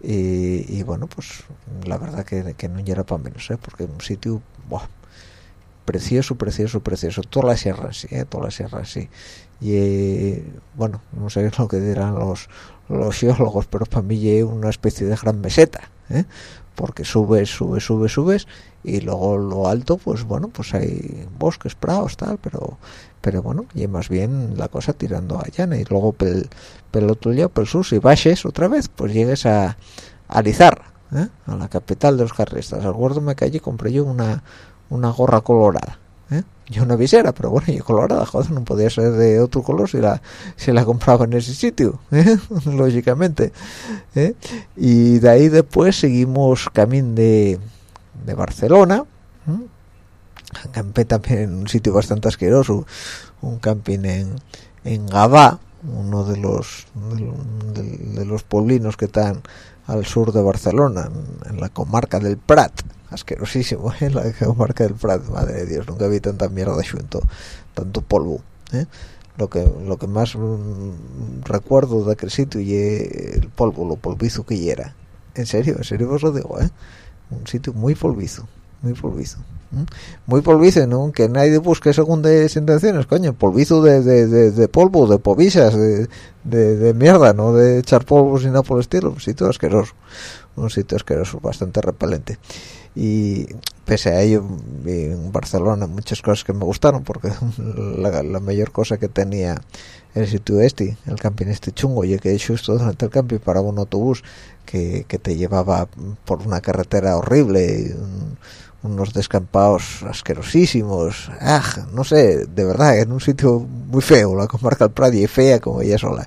y, bueno pues la verdad que, no era para menos ¿eh? porque es un sitio precioso precioso precioso toda la sierra sí ¿eh? toda la sierra sí y eh, bueno no sé lo que dirán los los geólogos pero para mí es una especie de gran meseta ¿eh? porque subes subes subes subes y luego lo alto pues bueno pues hay bosques prados tal pero pero bueno y más bien la cosa tirando a y luego pel, pel otro lado pel sur si bajes otra vez pues llegues a, a Lizarra ¿eh? a la capital de los carristas al gordo me calle y compré yo una una gorra colorada ¿eh? yo una visera pero bueno yo colorada joder no podía ser de otro color si la si la compraba en ese sitio ¿eh? lógicamente ¿eh? y de ahí después seguimos camino de, de Barcelona acampé también en un sitio bastante asqueroso un camping en, en Gabá uno de los de, los pueblinos que están al sur de Barcelona en, la comarca del Prat asquerosísimo ¿eh? la comarca del Prat madre de Dios nunca vi tanta mierda junto tanto polvo ¿eh? lo que lo que más mm, recuerdo de aquel sitio y el polvo lo polvizo que era en serio en serio os lo digo ¿eh? un sitio muy polvizo muy polvizo muy polvizo, ¿no? Que nadie busque segundas intenciones, coño, polvizo de, de, de, polvo, de povisas, de, de, mierda, no de echar polvo sin nada por el estilo, un sitio asqueroso, un sitio asqueroso, bastante repelente. Y pese a ello, en Barcelona muchas cosas que me gustaron, porque la, la mayor cosa que tenía el sitio este, el camping este chungo, y que justo durante el camping para un autobús que, que te llevaba por una carretera horrible, unos descampados asquerosísimos, ah, no sé, de verdad, en un sitio muy feo, la comarca del Prado y fea como ella sola,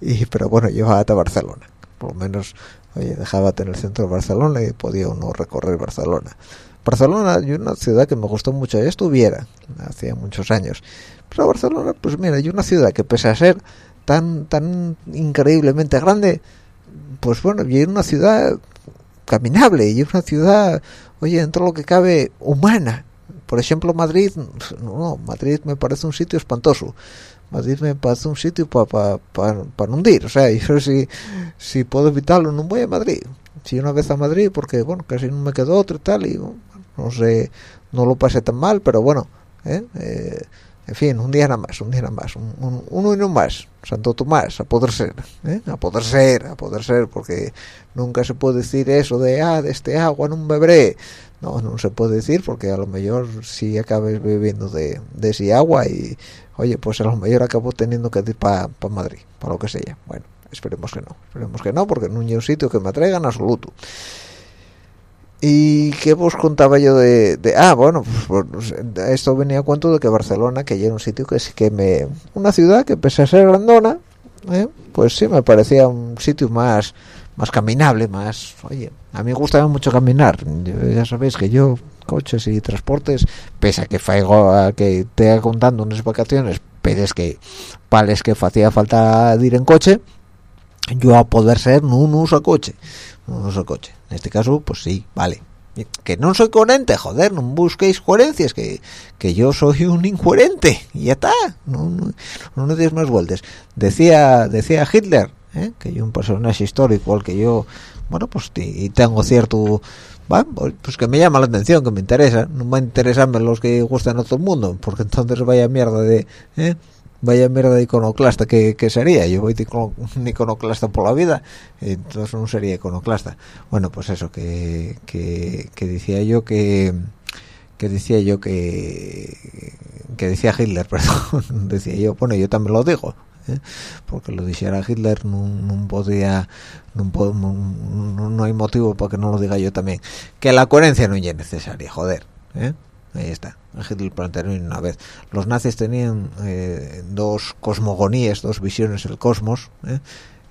y pero bueno, llevaba a Barcelona, por lo menos, oye, dejaba en el centro de Barcelona y podía uno recorrer Barcelona. Barcelona es una ciudad que me gustó mucho, ya estuviera, hacía muchos años, pero Barcelona, pues mira, hay una ciudad que pese a ser tan, tan increíblemente grande, pues bueno y una ciudad caminable y es una ciudad oye dentro de lo que cabe humana. Por ejemplo Madrid no, Madrid me parece un sitio espantoso. Madrid me parece un sitio para pa, hundir. O sea yo si si puedo evitarlo no voy a Madrid. Si una vez a Madrid porque bueno casi no me quedó otro y tal y no sé no lo pasé tan mal pero bueno ¿eh? Eh, en fin, un día nada más, un día nada más, un, uno y no más, Santo Tomás, a poder ser, ¿eh? a poder ser, a poder ser, porque nunca se puede decir eso de, ah, de este agua no beberé, no, no se puede decir porque a lo mejor si acabes bebiendo de, de ese agua y, oye, pues a lo mejor acabo teniendo que ir para Madrid, para lo que sea, bueno, esperemos que no, esperemos que no, porque no hay un sitio que me atraiga en absoluto. ¿Y qué vos contaba yo de...? ah, bueno, pues, pues, esto venía a cuento de que Barcelona, que ya era un sitio que sí que me... Una ciudad que pese a ser grandona, ¿eh? pues sí, me parecía un sitio más más caminable, más... Oye, a mí me gustaba mucho caminar. ya sabéis que yo, coches y transportes, pese a que faigo a que te contando unas vacaciones, pero es que es que hacía falta ir en coche, yo a poder ser no uso coche no soy coche. En este caso, pues sí, vale. Que no soy coherente, joder, no busquéis coherencias, que, que yo soy un incoherente, y ya está, no, no, no más vueltas. Decía, decía Hitler, ¿eh? que yo un personaje histórico al que yo, bueno, pues y tengo cierto, bueno, pues que me llama la atención, que me interesa, no me interesan los que gustan a todo el mundo, porque entonces vaya mierda de, ¿eh? Vaya mierda de iconoclasta que, sería yo voy un iconoclasta por la vida entonces no sería iconoclasta bueno pues eso que, que, decía yo que que decía yo que que decía Hitler perdón decía yo bueno yo también lo digo ¿eh? porque lo dijera Hitler no, podía no, hay motivo para que no lo diga yo también que la coherencia no es necesaria joder ¿eh? Ahí está. Hitler planteó una vez. Los nazis tenían eh, dos cosmogonías dos visiones del cosmos eh,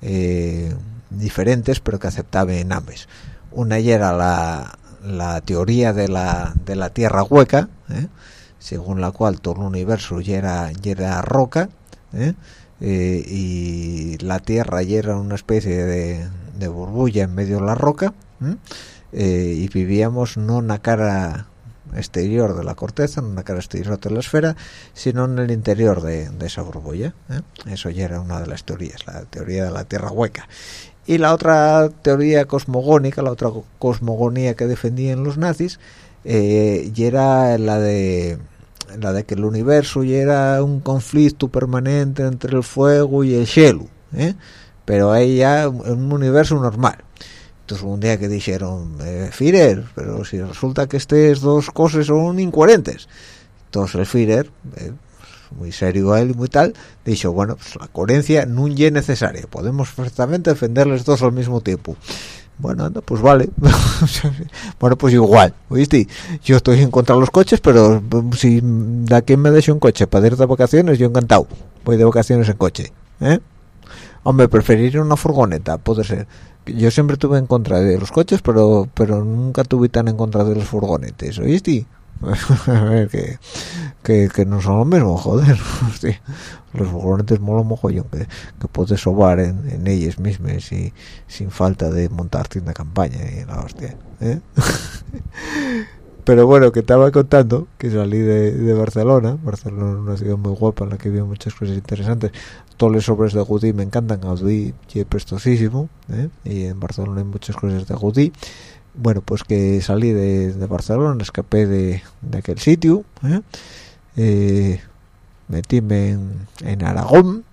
eh, diferentes pero que aceptaban ambas. Una era la, la teoría de la, de la tierra hueca según la cual todo el universo ya era, era roca y la tierra ya era una especie de, de burbuja en medio de la roca y vivíamos no una cara exterior de la corteza, en la cara exterior de la esfera, sino en el interior de, esa burbuja. ¿eh? Eso ya era una de las teorías, la teoría de la Tierra hueca. Y la otra teoría cosmogónica, la otra cosmogonía que defendían los nazis, eh, era la de la de que el universo ya era un conflicto permanente entre el fuego y el cielo, ¿eh? pero ahí ya un universo normal entonces un día que dijeron eh, Führer pero si resulta que estas dos cosas son incoherentes entonces el Führer eh, muy serio él y muy tal dijo bueno pues la coherencia no es necesaria podemos perfectamente defenderles dos al mismo tiempo bueno anda, pues vale bueno pues igual ¿oíste? yo estoy en contra de los coches pero mm, si de aquí me dejo un coche para ir de vacaciones yo encantado voy de vacaciones en coche ¿eh? Hombre preferiría una furgoneta puede ser yo siempre tuve en contra de los coches, pero pero nunca tuve tan en contra de los furgonetes, ¿oíste? a ver, que, que, no son lo mismo, joder. Los furgonetes mola mogollón, que, que puedes sobar en, en ellos mismos y sin falta de montarte una campaña y la hostia. ¿eh? pero bueno, que estaba contando que salí de, Barcelona, Barcelona es una ciudad muy guapa en la que veo muchas cosas interesantes, todos los sobres de Gaudí me encantan, Gaudí es prestosísimo, ¿eh? y en Barcelona hay muchas cosas de Gaudí, bueno, pues que salí de, Barcelona, escapé de, aquel sitio, ¿eh? Eh, metíme en, Aragón,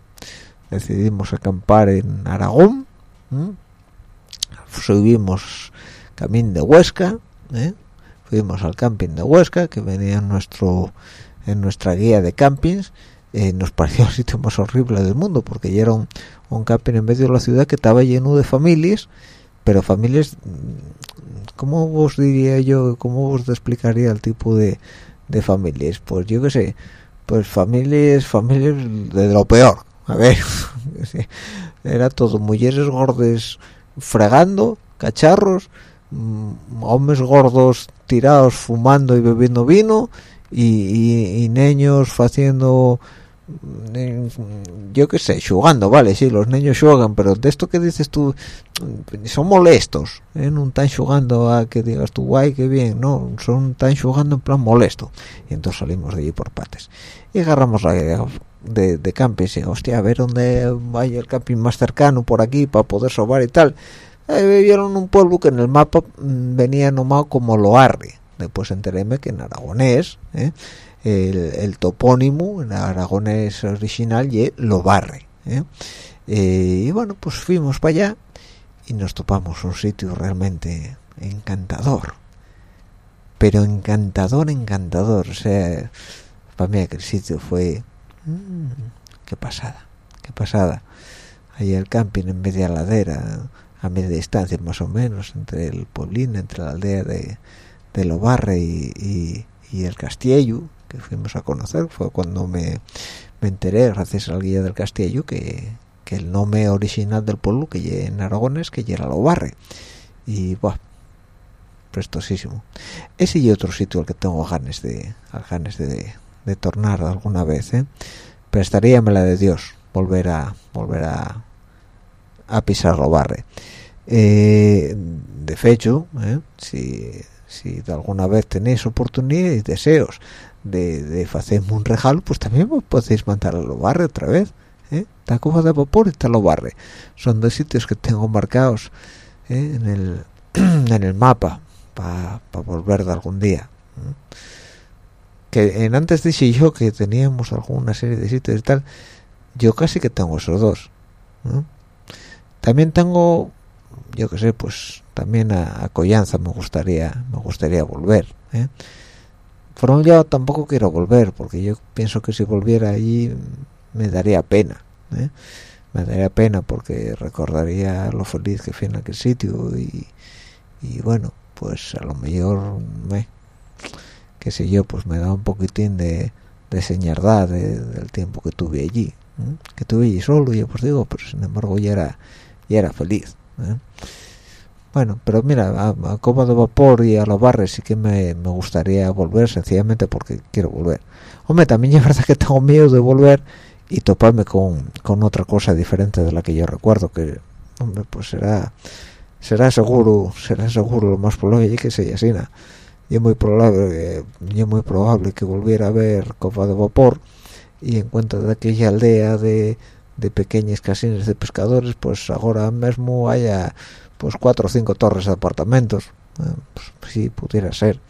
decidimos acampar en Aragón, subimos camino de Huesca, ¿eh? Fuimos al camping de Huesca que venía en nuestro en nuestra guía de campings eh, nos pareció el sitio más horrible del mundo porque ya era un, camping en medio de la ciudad que estaba lleno de familias pero familias ¿cómo os diría yo cómo os explicaría el tipo de, de familias? pues yo qué sé pues familias familias de lo peor a ver era todo mujeres gordes fregando cacharros mm, hombres gordos tirados fumando y bebiendo vino y, niños haciendo yo qué sé, jugando, vale, sí, los niños juegan, pero de esto que dices tú, son molestos, ¿eh? no están jugando a que digas tú, guay, qué bien, no, son tan jugando en plan molesto. Y entonces salimos de allí por pates. Y agarramos la de, de camping y hostia, a ver dónde vaya el camping más cercano por aquí para poder sobar y tal. Eh, vieron un pueblo que en el mapa mm, venía nomado como Loarre. Después enteréme que en aragonés, ¿eh? el, topónimo en aragonés original y lo barre ¿eh? Eh, y bueno pues fuimos para allá y nos topamos un sitio realmente encantador pero encantador encantador o sea para mí aquel sitio fue mmm, qué pasada qué pasada ahí el camping en media ladera a media distancia más o menos entre el pueblín entre la aldea de, de Lobarre y, y, y el Castillo que fuimos a conocer. Fue cuando me, me enteré gracias al guía del castillo que, que, el nombre original del pueblo que en Aragones que era Lobarre y buah prestosísimo. Ese y otro sitio al que tengo ganas de ganas de, de tornar alguna vez ¿eh? la de Dios volver a volver a, a pisar Lobarre eh, de hecho ¿eh? si si alguna vez tenéis oportunidad y deseos de, de hacerme un regalo, pues también vos podéis mandar a lo barre otra vez. ¿eh? De vapor y está. Son dos sitios que tengo marcados ¿eh? en, el, en el mapa para volver de algún día. ¿eh? Que en antes dije yo que teníamos alguna serie de sitios y tal. Yo casi que tengo esos dos. También tengo, yo que sé, pues también a, a Collanza me gustaría, me gustaría volver. ¿eh? por un lado tampoco quiero volver porque yo pienso que si volviera allí me daría pena ¿eh? me daría pena porque recordaría lo feliz que fui en aquel sitio y, y bueno pues a lo mejor me qué sé yo pues me da un poquitín de, de señardad del tiempo que tuve allí ¿eh? que tuve allí solo y pues digo pero sin embargo ya era ya era feliz ¿eh? bueno pero mira a, a de Vapor y a los barres sí que me, me, gustaría volver sencillamente porque quiero volver hombre también es verdad que tengo miedo de volver y toparme con, con otra cosa diferente de la que yo recuerdo que hombre pues será será seguro será seguro lo más probable que sea así y es muy probable y es muy probable que volviera a ver Copa de Vapor y en cuenta de aquella aldea de, de pequeñas casinas de pescadores pues ahora mismo haya pues cuatro o cinco torres de apartamentos eh, pues, si pudiera ser.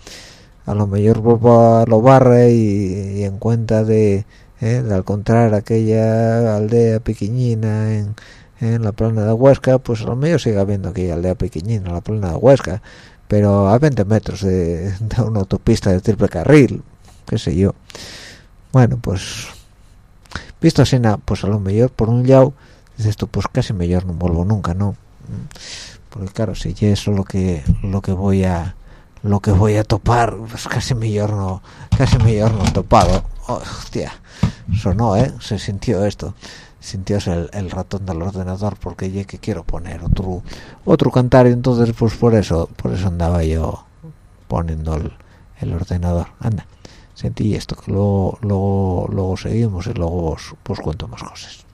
A lo mejor lo barre y, y en cuenta de, eh, de encontrar aquella aldea pequeñina en, la plana de Huesca pues a lo mejor siga viendo aquella aldea pequeñina en la plana de Huesca pero a 20 metros de, de una autopista de triple carril qué sé yo. Bueno pues visto así pues a lo mejor por un lado dices tú pues casi mejor no vuelvo nunca no porque claro si ya eso lo que lo que voy a lo que voy a topar pues casi mejor no casi mejor no topado. Oh, hostia sonó eh se sintió esto. Sintióse el, ratón del ordenador porque ya que quiero poner otro otro cantar y entonces pues por eso por eso andaba yo poniendo el ordenador. Anda sentí esto que luego luego luego seguimos y luego os, pues cuento más cosas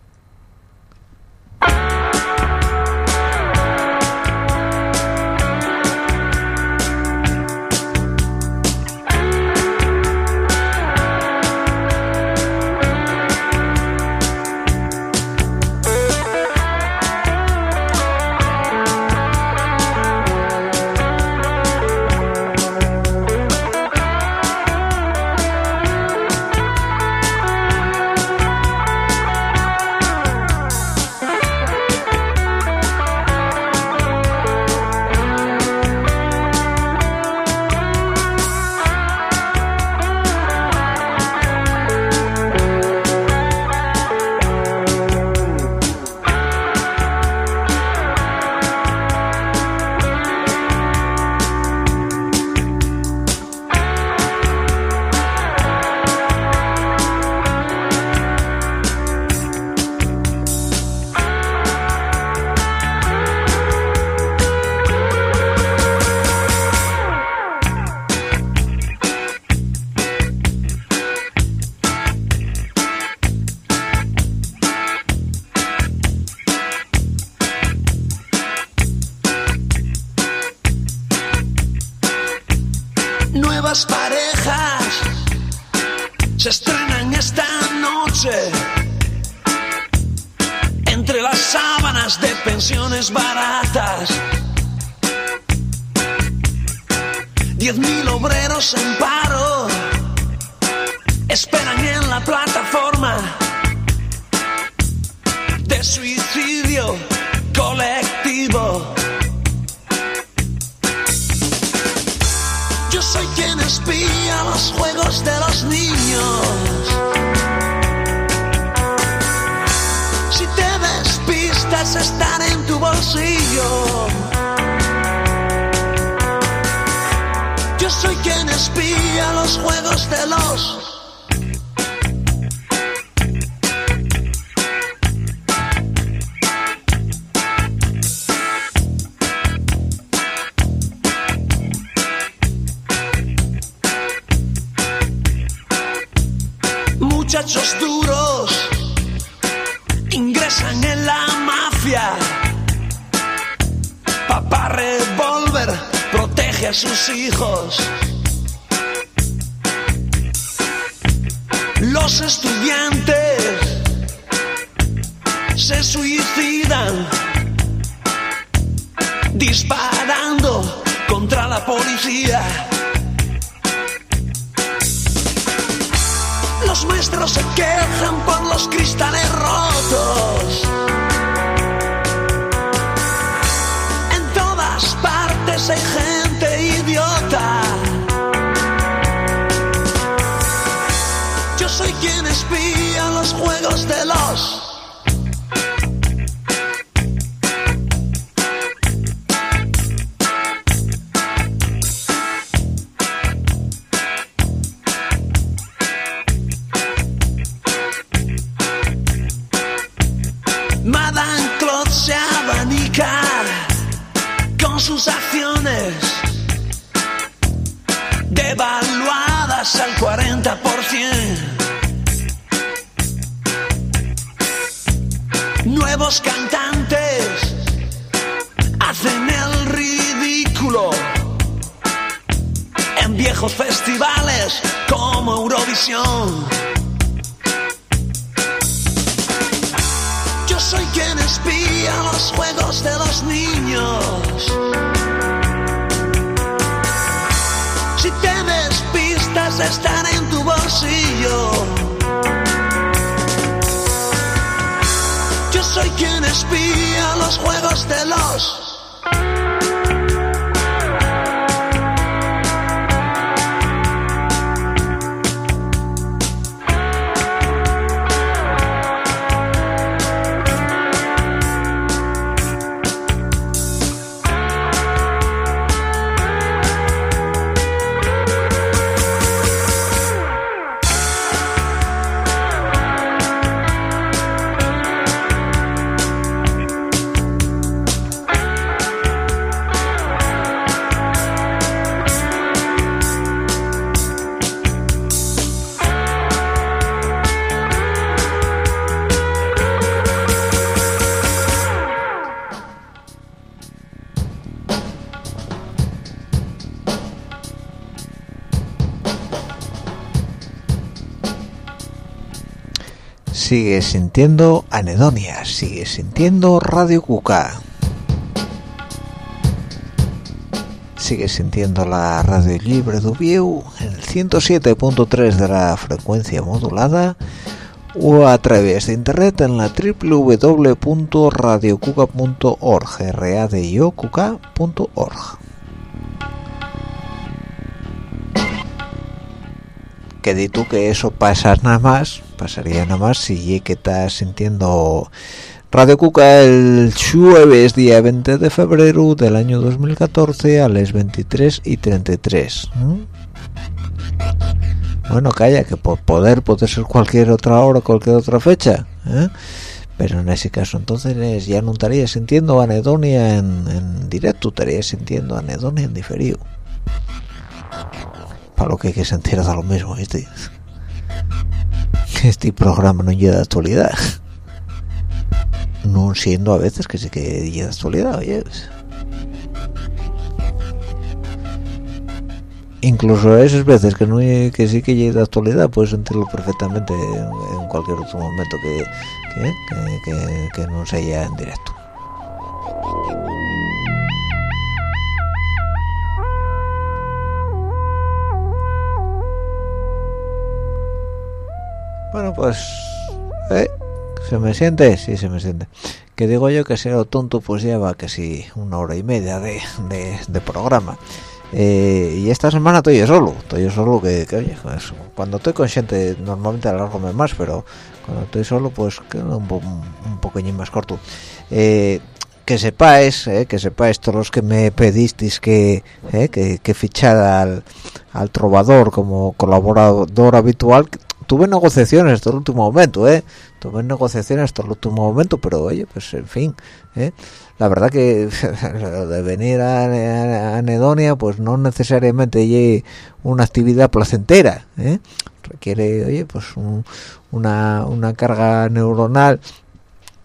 Sigue sintiendo anedonia, sigue sintiendo Radio Cuca. Sigue sintiendo la radio libre de Ubiu en el 107.3 de la frecuencia modulada o a través de internet en la www.radiocuca.org radiocuca.org que di tú que eso pasa nada más pasaría nada más si que estás sintiendo Radio Cuca el jueves día 20 de febrero del año 2014 a las 23 y 33 ¿m? bueno calla que por poder puede ser cualquier otra hora cualquier otra fecha ¿eh? pero en ese caso entonces ya no estaría sintiendo anedonia en, en directo estaría sintiendo anedonia en diferido para lo que hay que sentir da lo mismo este este programa no llega de actualidad. No siendo a veces que sí que llega de actualidad oye. Incluso esas veces que no que sí que llega de actualidad puedes sentirlo perfectamente en, cualquier otro momento que que, que, no sea en directo bueno pues ¿eh? se me siente sí se me siente que digo yo que sea tonto pues lleva que sí una hora y media de, de programa eh, y esta semana estoy yo solo estoy yo solo que, oye pues, cuando estoy consciente normalmente alargo más pero cuando estoy solo pues queda un, un poquillo más corto eh, que sepáis eh, que sepáis todos los que me pedisteis que, que, que fichara al, al trovador como colaborador habitual tuve negociaciones hasta el último momento eh tuve negociaciones hasta el último momento pero oye pues en fin eh la verdad que de venir a, Anedonia pues no necesariamente lleve una actividad placentera ¿eh? requiere oye pues una, una carga neuronal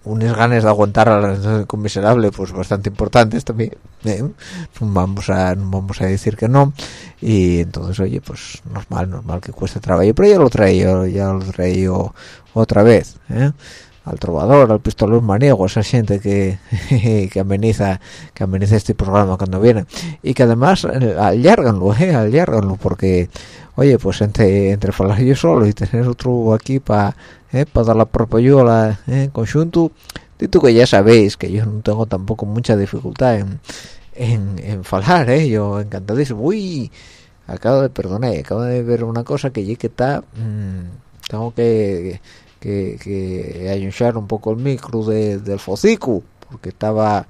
unas ganas de aguantar a la conmiserable pues bastante importantes también ¿eh? vamos a vamos a decir que no y entonces oye pues normal normal que cueste trabajo pero ya lo traigo ya lo traigo otra vez ¿eh? Al trovador, al pistolero maniego, esa gente que, que ameniza que ameniza este programa cuando viene y que además eh, alárganlo, eh, porque oye, pues entre entre falar yo solo y tener otro aquí para eh, para dar la propia eh, conjunto, dito que ya sabéis que yo no tengo tampoco mucha dificultad en en, en falar, eh, yo encantadísimo. Uy, acabo de perdonar, acabo de ver una cosa que ya que está mm, tengo que que, que un poco el micro del focico porque estaba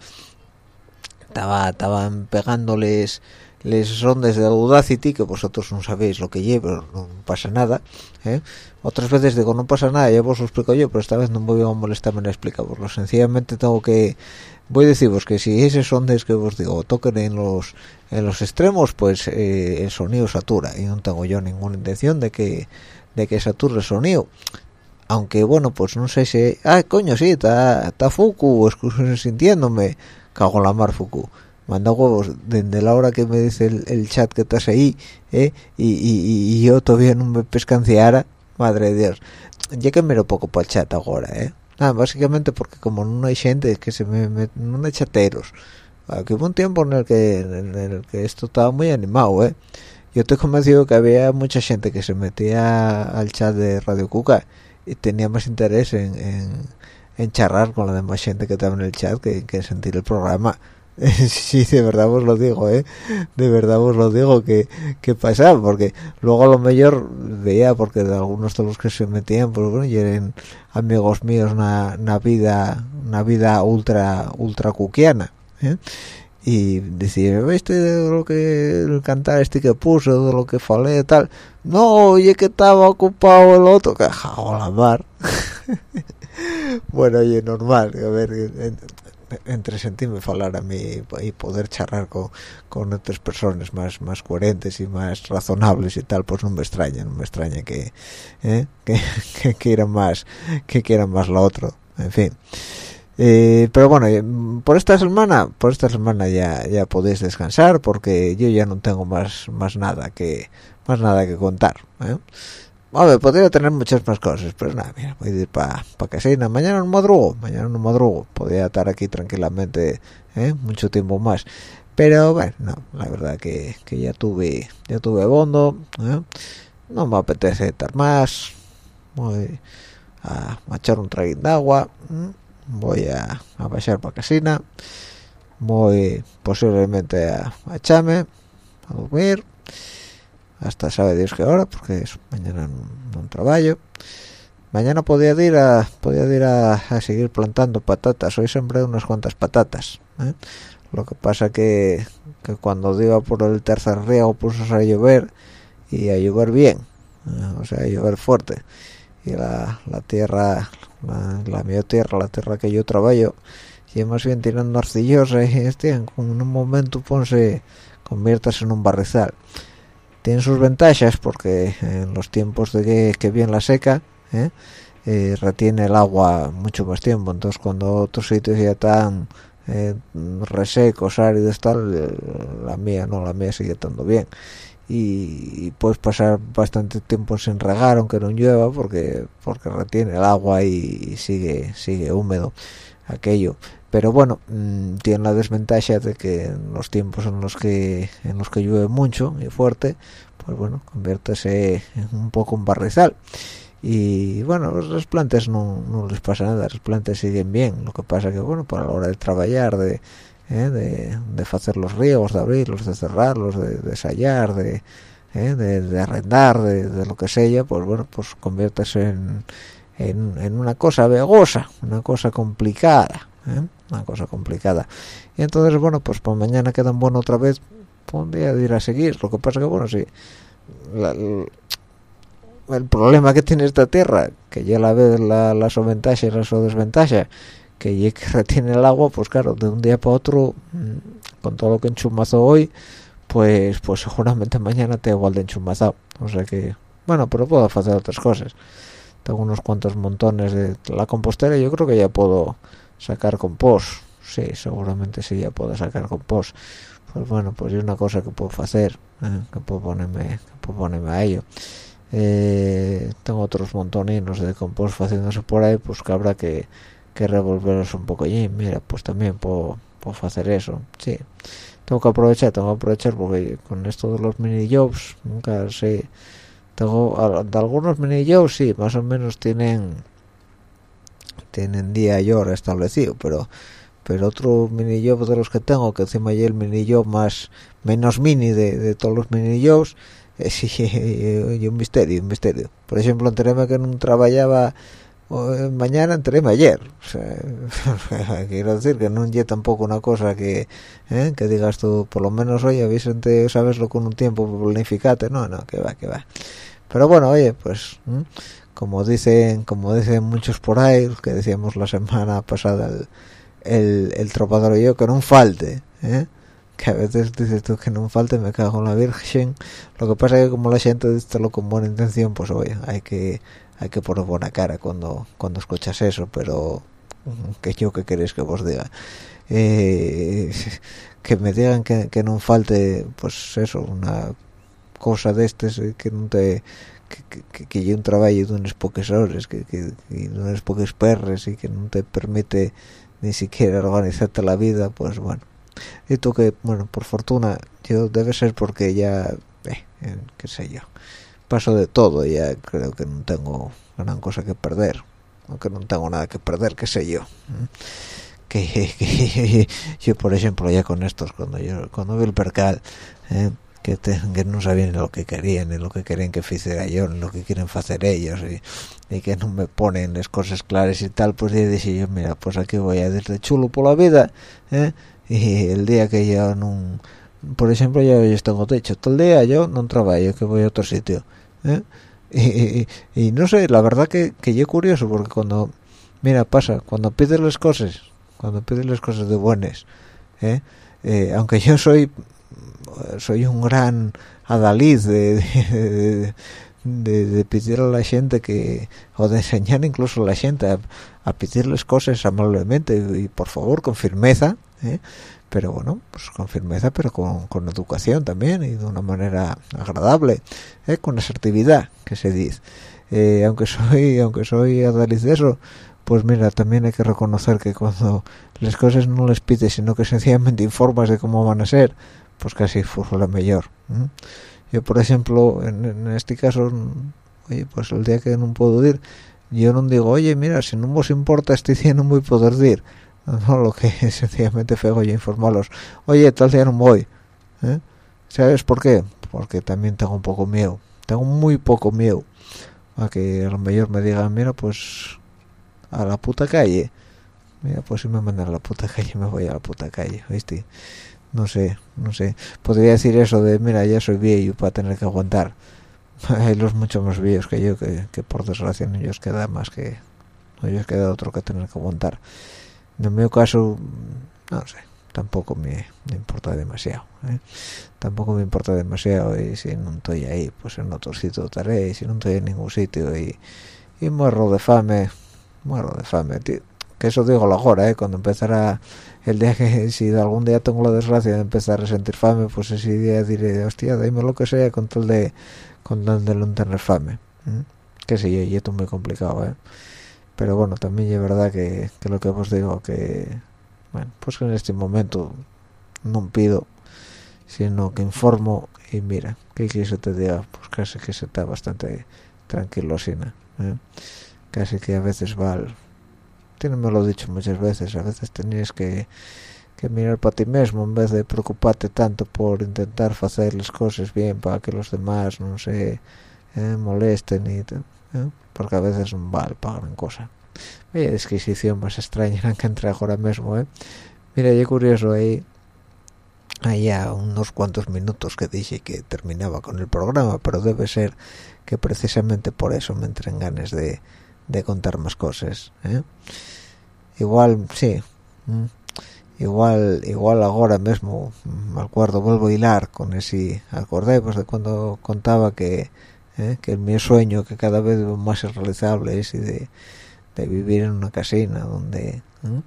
estaba estaban pegándoles les sondes de Audacity que vosotros no sabéis lo que llevo no pasa nada ¿eh? otras veces digo no pasa nada ya vos lo explico yo pero esta vez no voy a molestarme en explicaroslo sencillamente tengo que voy a deciros que si esos sondes que os digo toquen en los en los extremos pues eh, el sonido satura. Y no tengo yo ninguna intención de que de que sature el sonido aunque bueno pues no sé si ah coño sí está está Fuku sintiéndome cago en la mar Fuku. Manda huevos desde la hora que me dice el, chat que estás ahí ¿eh? y, y, y, yo todavía no me pescanciara madre de Dios. Ya que miro poco para el chat ahora eh. Nada básicamente porque como no hay gente que se me, no hay chateros aquí hubo un tiempo en el que en el que esto estaba muy animado eh. Yo estoy convencido que había mucha gente que se metía al chat de Radio Cuca y tenía más interés en, en, charlar con la demás gente que estaba en el chat que, que sentir el programa sí, de verdad os lo digo, ¿eh? De verdad os lo digo que, que pasaba, porque luego a lo mejor veía, porque de algunos de los que se metían, pues bueno, y eran amigos míos una, una vida, una vida ultra, ultra cuquiana, ¿eh? Y decir, ¿viste de lo que el cantar este que puso, de lo que falé tal? No, oye que estaba ocupado el otro, que jajo la mar. bueno, oye, normal, a ver, entre sentirme falar a mí y poder charlar con, con otras personas más más coherentes y más razonables y tal, pues no me extraña, no me extraña que, ¿eh? que, que quieran más, que quieran más lo otro, en fin. Eh, pero bueno eh, por esta semana por esta semana ya ya podéis descansar porque yo ya no tengo más más nada que más nada que contar ¿eh? podría tener muchas más cosas pero nada mira voy a ir para pa casina. Mañana no madrugo mañana no madrugo. Podría estar aquí tranquilamente ¿eh? mucho tiempo más. Pero bueno no la verdad que, que ya tuve ya tuve bondo no me apetece estar más. Voy a, echar un traguín de agua voy a, a pasar para casina voy posiblemente a, a echarme a dormir hasta sabe Dios qué hora porque es, mañana no, trabajo mañana podía ir a podía ir a, seguir plantando patatas hoy sembré unas cuantas patatas ¿eh? lo que pasa que, que cuando iba por el tercer riego puso a llover y a llover bien ¿eh? o sea a llover fuerte y la, la tierra la, la mi tierra, la tierra que yo trabajo, y más bien tirando arcillosa y este, en un momento ponse conviertas en un barrizal. Tiene sus ventajas porque en los tiempos de que, que viene la seca, ¿eh? Eh, retiene el agua mucho más tiempo, entonces cuando otros sitios ya están eh, resecos, áridos, tal, la mía no, la mía sigue estando bien y, puedes pasar bastante tiempo sin regar aunque no llueva porque porque retiene el agua y, sigue sigue húmedo aquello. Pero bueno mm, tiene la desventaja de que en los tiempos en los que en los que llueve mucho y fuerte pues bueno conviértese en un poco un barrizal. Y bueno los plantas no, no les pasa nada las plantas siguen bien. Lo que pasa que bueno por la hora de trabajar de ¿eh? de, de hacer los riegos, de abrirlos, de cerrarlos, de, de sellar, de, ¿eh? de, arrendar, de, lo que sea, pues bueno, pues conviertes en, en, una cosa vegosa, una cosa complicada, ¿eh? una cosa complicada. Y entonces, bueno, pues por mañana quedan bueno otra vez, pues día de ir a seguir. Lo que pasa que, bueno, sí, el problema que tiene esta tierra, que ya la ve la, las ventajas y las desventajas, que que retiene el agua pues claro de un día para otro mm, con todo lo que enchumazo hoy pues pues seguramente mañana te igual de enchumazado. O sea que bueno pero puedo hacer otras cosas. Tengo unos cuantos montones de la compostera yo creo que ya puedo sacar compost. Sí seguramente sí ya puedo sacar compost. Pues bueno pues es una cosa que puedo hacer ¿eh? que puedo ponerme que puedo ponerme a ello. Eh, tengo otros montoninos de compost haciéndose por ahí pues que habrá que que revolveros un poco allí. Mira pues también puedo, puedo hacer eso. Sí. Tengo que aprovechar tengo que aprovechar porque con esto de los mini jobs nunca sé. Tengo algunos mini jobs sí más o menos tienen tienen día y hora establecido pero pero otro mini job de los que tengo que encima hay el mini job más menos mini de, de todos los mini jobs es y un misterio un misterio. Por ejemplo enteréme que no trabajaba mañana entré ayer. Quiero decir que no es tampoco una cosa que eh, que digas tú por lo menos oye sabes sabeslo con un tiempo planificate no no que va que va. Pero bueno oye pues como dicen como dicen muchos por ahí que decíamos la semana pasada el, el, el tropador y yo que no falte ¿eh? que a veces dices tú que no falte me cago en la virgen. Lo que pasa es que como la gente dice lo con buena intención pues oye hay que hay que poner buena cara cuando cuando escuchas eso pero mm, que yo que queréis que vos diga eh, que me digan que, que no falte pues eso una cosa de este que no te que, que, que un trabajo de unas pocas horas que, que, de unas pocas perres y que no te permite ni siquiera organizarte la vida pues bueno. Y tú que bueno por fortuna yo debe ser porque ya eh, qué sé yo paso de todo ya creo que no tengo gran cosa que perder aunque no tengo nada que perder qué sé yo que, yo por ejemplo ya con estos cuando yo cuando vi el percal ¿eh? que, que, no sabían lo que querían ni lo que querían que hiciera yo ni lo que quieren hacer ellos y, que no me ponen las cosas claras y tal pues ya dije yo mira pues aquí voy a desde chulo por la vida ¿eh? y el día que yo no por ejemplo yo, yo tengo techo todo el día yo no trabajo que voy a otro sitio ¿eh? y, no sé la verdad que, que yo curioso porque cuando mira pasa cuando pides las cosas cuando pides las cosas de buenas ¿eh? Eh, aunque yo soy soy un gran adalid de, de, de, pedir a la gente que o de enseñar incluso a la gente a, a pedirles cosas amablemente y por favor con firmeza ¿eh? Pero bueno, pues con firmeza, pero con, con, educación también y de una manera agradable, ¿eh? con asertividad, que se dice. Eh, aunque soy aunque soy adaliz de eso, pues mira, también hay que reconocer que cuando las cosas no les pides, sino que sencillamente informas de cómo van a ser, pues casi fue la mejor. Yo, por ejemplo, en, este caso, oye, pues el día que no puedo ir, yo no digo, oye, mira, si no os importa este día no voy a poder ir no lo que sencillamente fego yo informarlos. Oye tal día no voy ¿eh? sabes por qué porque también tengo un poco miedo tengo muy poco miedo a que a lo mejor me digan mira pues a la puta calle mira pues si me mandan a la puta calle me voy a la puta calle viste no sé no sé. Podría decir eso de mira ya soy viejo para tener que aguantar hay los mucho más viejos que yo que, que por desgracia no ellos queda más que no ellos queda otro que tener que aguantar en mi caso no sé tampoco me, importa demasiado ¿eh? tampoco me importa demasiado y si no estoy ahí pues en otro sitio estaré y si no estoy en ningún sitio y, muero de fame muero de fame que eso digo ahora, ¿eh? cuando empezara el día que, si algún día tengo la desgracia de empezar a sentir fame, pues ese día diré, hostia, dime lo que sea con tal de, con tal de no tener fame. Que sí, y esto es muy complicado, ¿eh? Pero bueno, también es verdad que, que lo que os digo, que, bueno, pues que en este momento no pido, sino que informo y mira, que se te diga, pues casi que se está bastante tranquilo, Sina. ¿eh? Casi que a veces va, tiene me lo dicho muchas veces, a veces tenías que, que mirar para ti mismo en vez de preocuparte tanto por intentar hacer las cosas bien para que los demás no se eh, molesten y ¿eh? Porque a veces no vale para gran cosa. Vaya disquisición más extraña en que entra ahora mismo, ¿eh? Mira, yo curioso ahí, allá unos cuantos minutos que dije que terminaba con el programa, pero debe ser que precisamente por eso me entran ganas de, de contar más cosas, ¿eh? Igual, sí, igual igual ahora mismo me acuerdo vuelvo a hilar con ese acordé pues de cuando contaba que ¿eh? que mi sueño que cada vez más es realizable es de, de vivir en una casina donde ¿eh?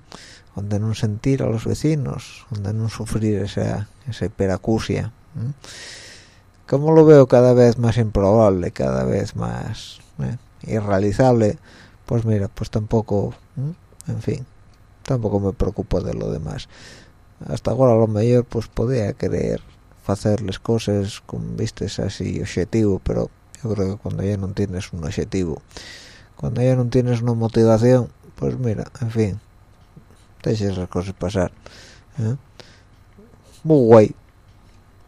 donde no sentir a los vecinos donde no sufrir esa esa hiperacusia ¿eh? como lo veo cada vez más improbable cada vez más irrealizable pues mira pues tampoco en fin tampoco me preocupo de lo demás hasta ahora lo mejor pues podía querer hacerles cosas con vistes así objetivo pero yo creo que cuando ya no tienes un objetivo cuando ya no tienes una motivación pues mira en fin deja esas cosas pasar ¿eh? muy guay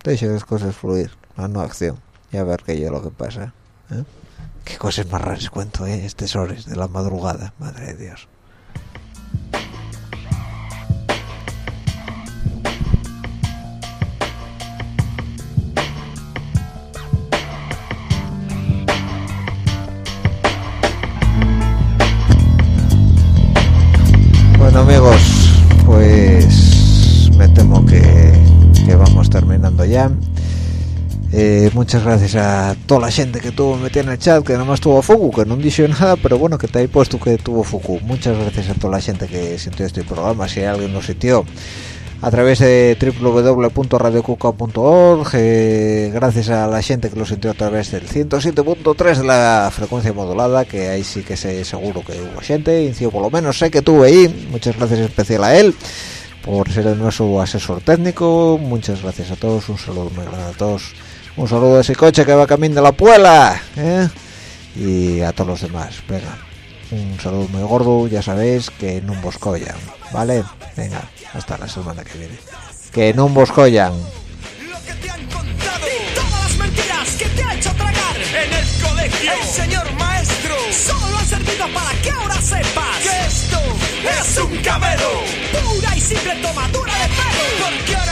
deja las cosas fluir a no acción y a ver qué es lo que pasa ¿eh? qué cosas más raras cuento ¿eh? estas horas de la madrugada madre de dios ya. Eh, muchas gracias a toda la gente que tuvo metida en el chat, que nomás tuvo Fuku, que no dijo nada, pero bueno, que te hay puesto que tuvo Fuku. Muchas gracias a toda la gente que sintió este programa, si alguien lo sintió a través de www.radiocuca.org eh, gracias a la gente que lo sintió a través del 107.3 de la frecuencia modulada que ahí sí que sé seguro que hubo gente y por lo menos sé que tuve ahí muchas gracias especial a él por ser nuestro asesor técnico. Muchas gracias a todos. Un saludo muy grande a todos. Un saludo a ese coche que va camino de la puela ¿eh? y a todos los demás. Venga un saludo muy gordo. Ya sabéis que no boscoyan vale venga hasta la semana que viene. Que no Lo que te han contado todas las mentiras que te ha hecho tragar en el colegio. El señor maestro solo ha servido para que ahora sepas que esto es un cabelo. Simple tomadura de pelo. Porque ahora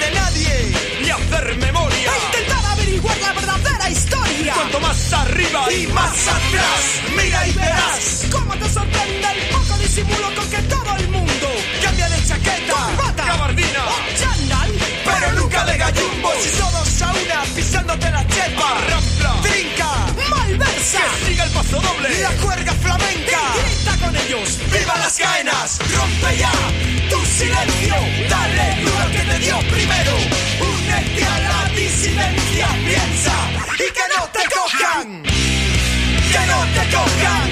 de nadie ni hacer memoria. E intentar averiguar la verdadera historia. Cuanto más arriba y más atrás, mira y verás cómo te sorprende el poco disimulo con que todo el mundo cambia de chaqueta, corbata, gabardina. o chándal, pero nunca de gallumbo. Si todos a una pisándote la chepa, rampla, trinca, malversa, que siga el paso doble, la cuerda flamenca, y grita con ellos, viva las caenas, rompe ya silencio, dale duro al que te dio primero, únete a la disidencia, piensa y que no te cojan, que no te cojan,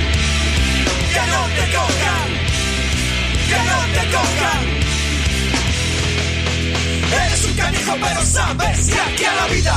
que no te cojan, que no te cojan. Eres un canijo pero sabes que aquí a la vida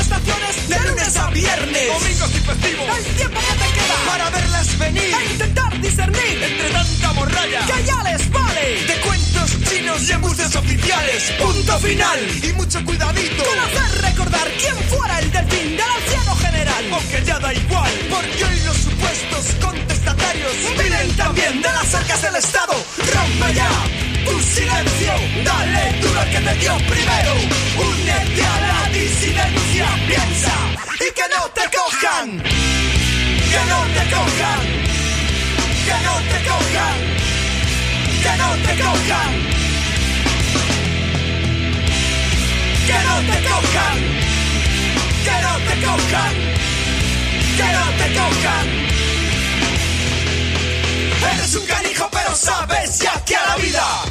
de lunes a viernes. Domingos y festivos. El tiempo que te queda Para verlas venir. e intentar discernir Entre tanta morralla. que ya les vale. De cuentos chinos y embustes oficiales. Punto final. Y mucho cuidadito. Con hacer recordar quién fuera el delfín del anciano general. Porque ya da igual. Porque hoy los supuestos contestatarios vienen también de las arcas del Estado. Rompe ya tu silencio, dale duro al que te dio primero. Únete a la disidencia, piensa y que no te cojan. Que no te cojan. Que no te cojan. Que no te cojan. Que no te cojan. Que no te cojan. Que no te cojan. Eres un canijo, pero sabes ya que a la vida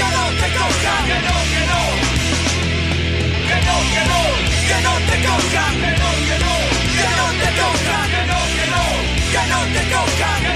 Que no te cojan. Que no, que no. Que no, que no. Que no te cojan. Que no, que no. Que no te cojan. Que no, que no. Que no te cojan.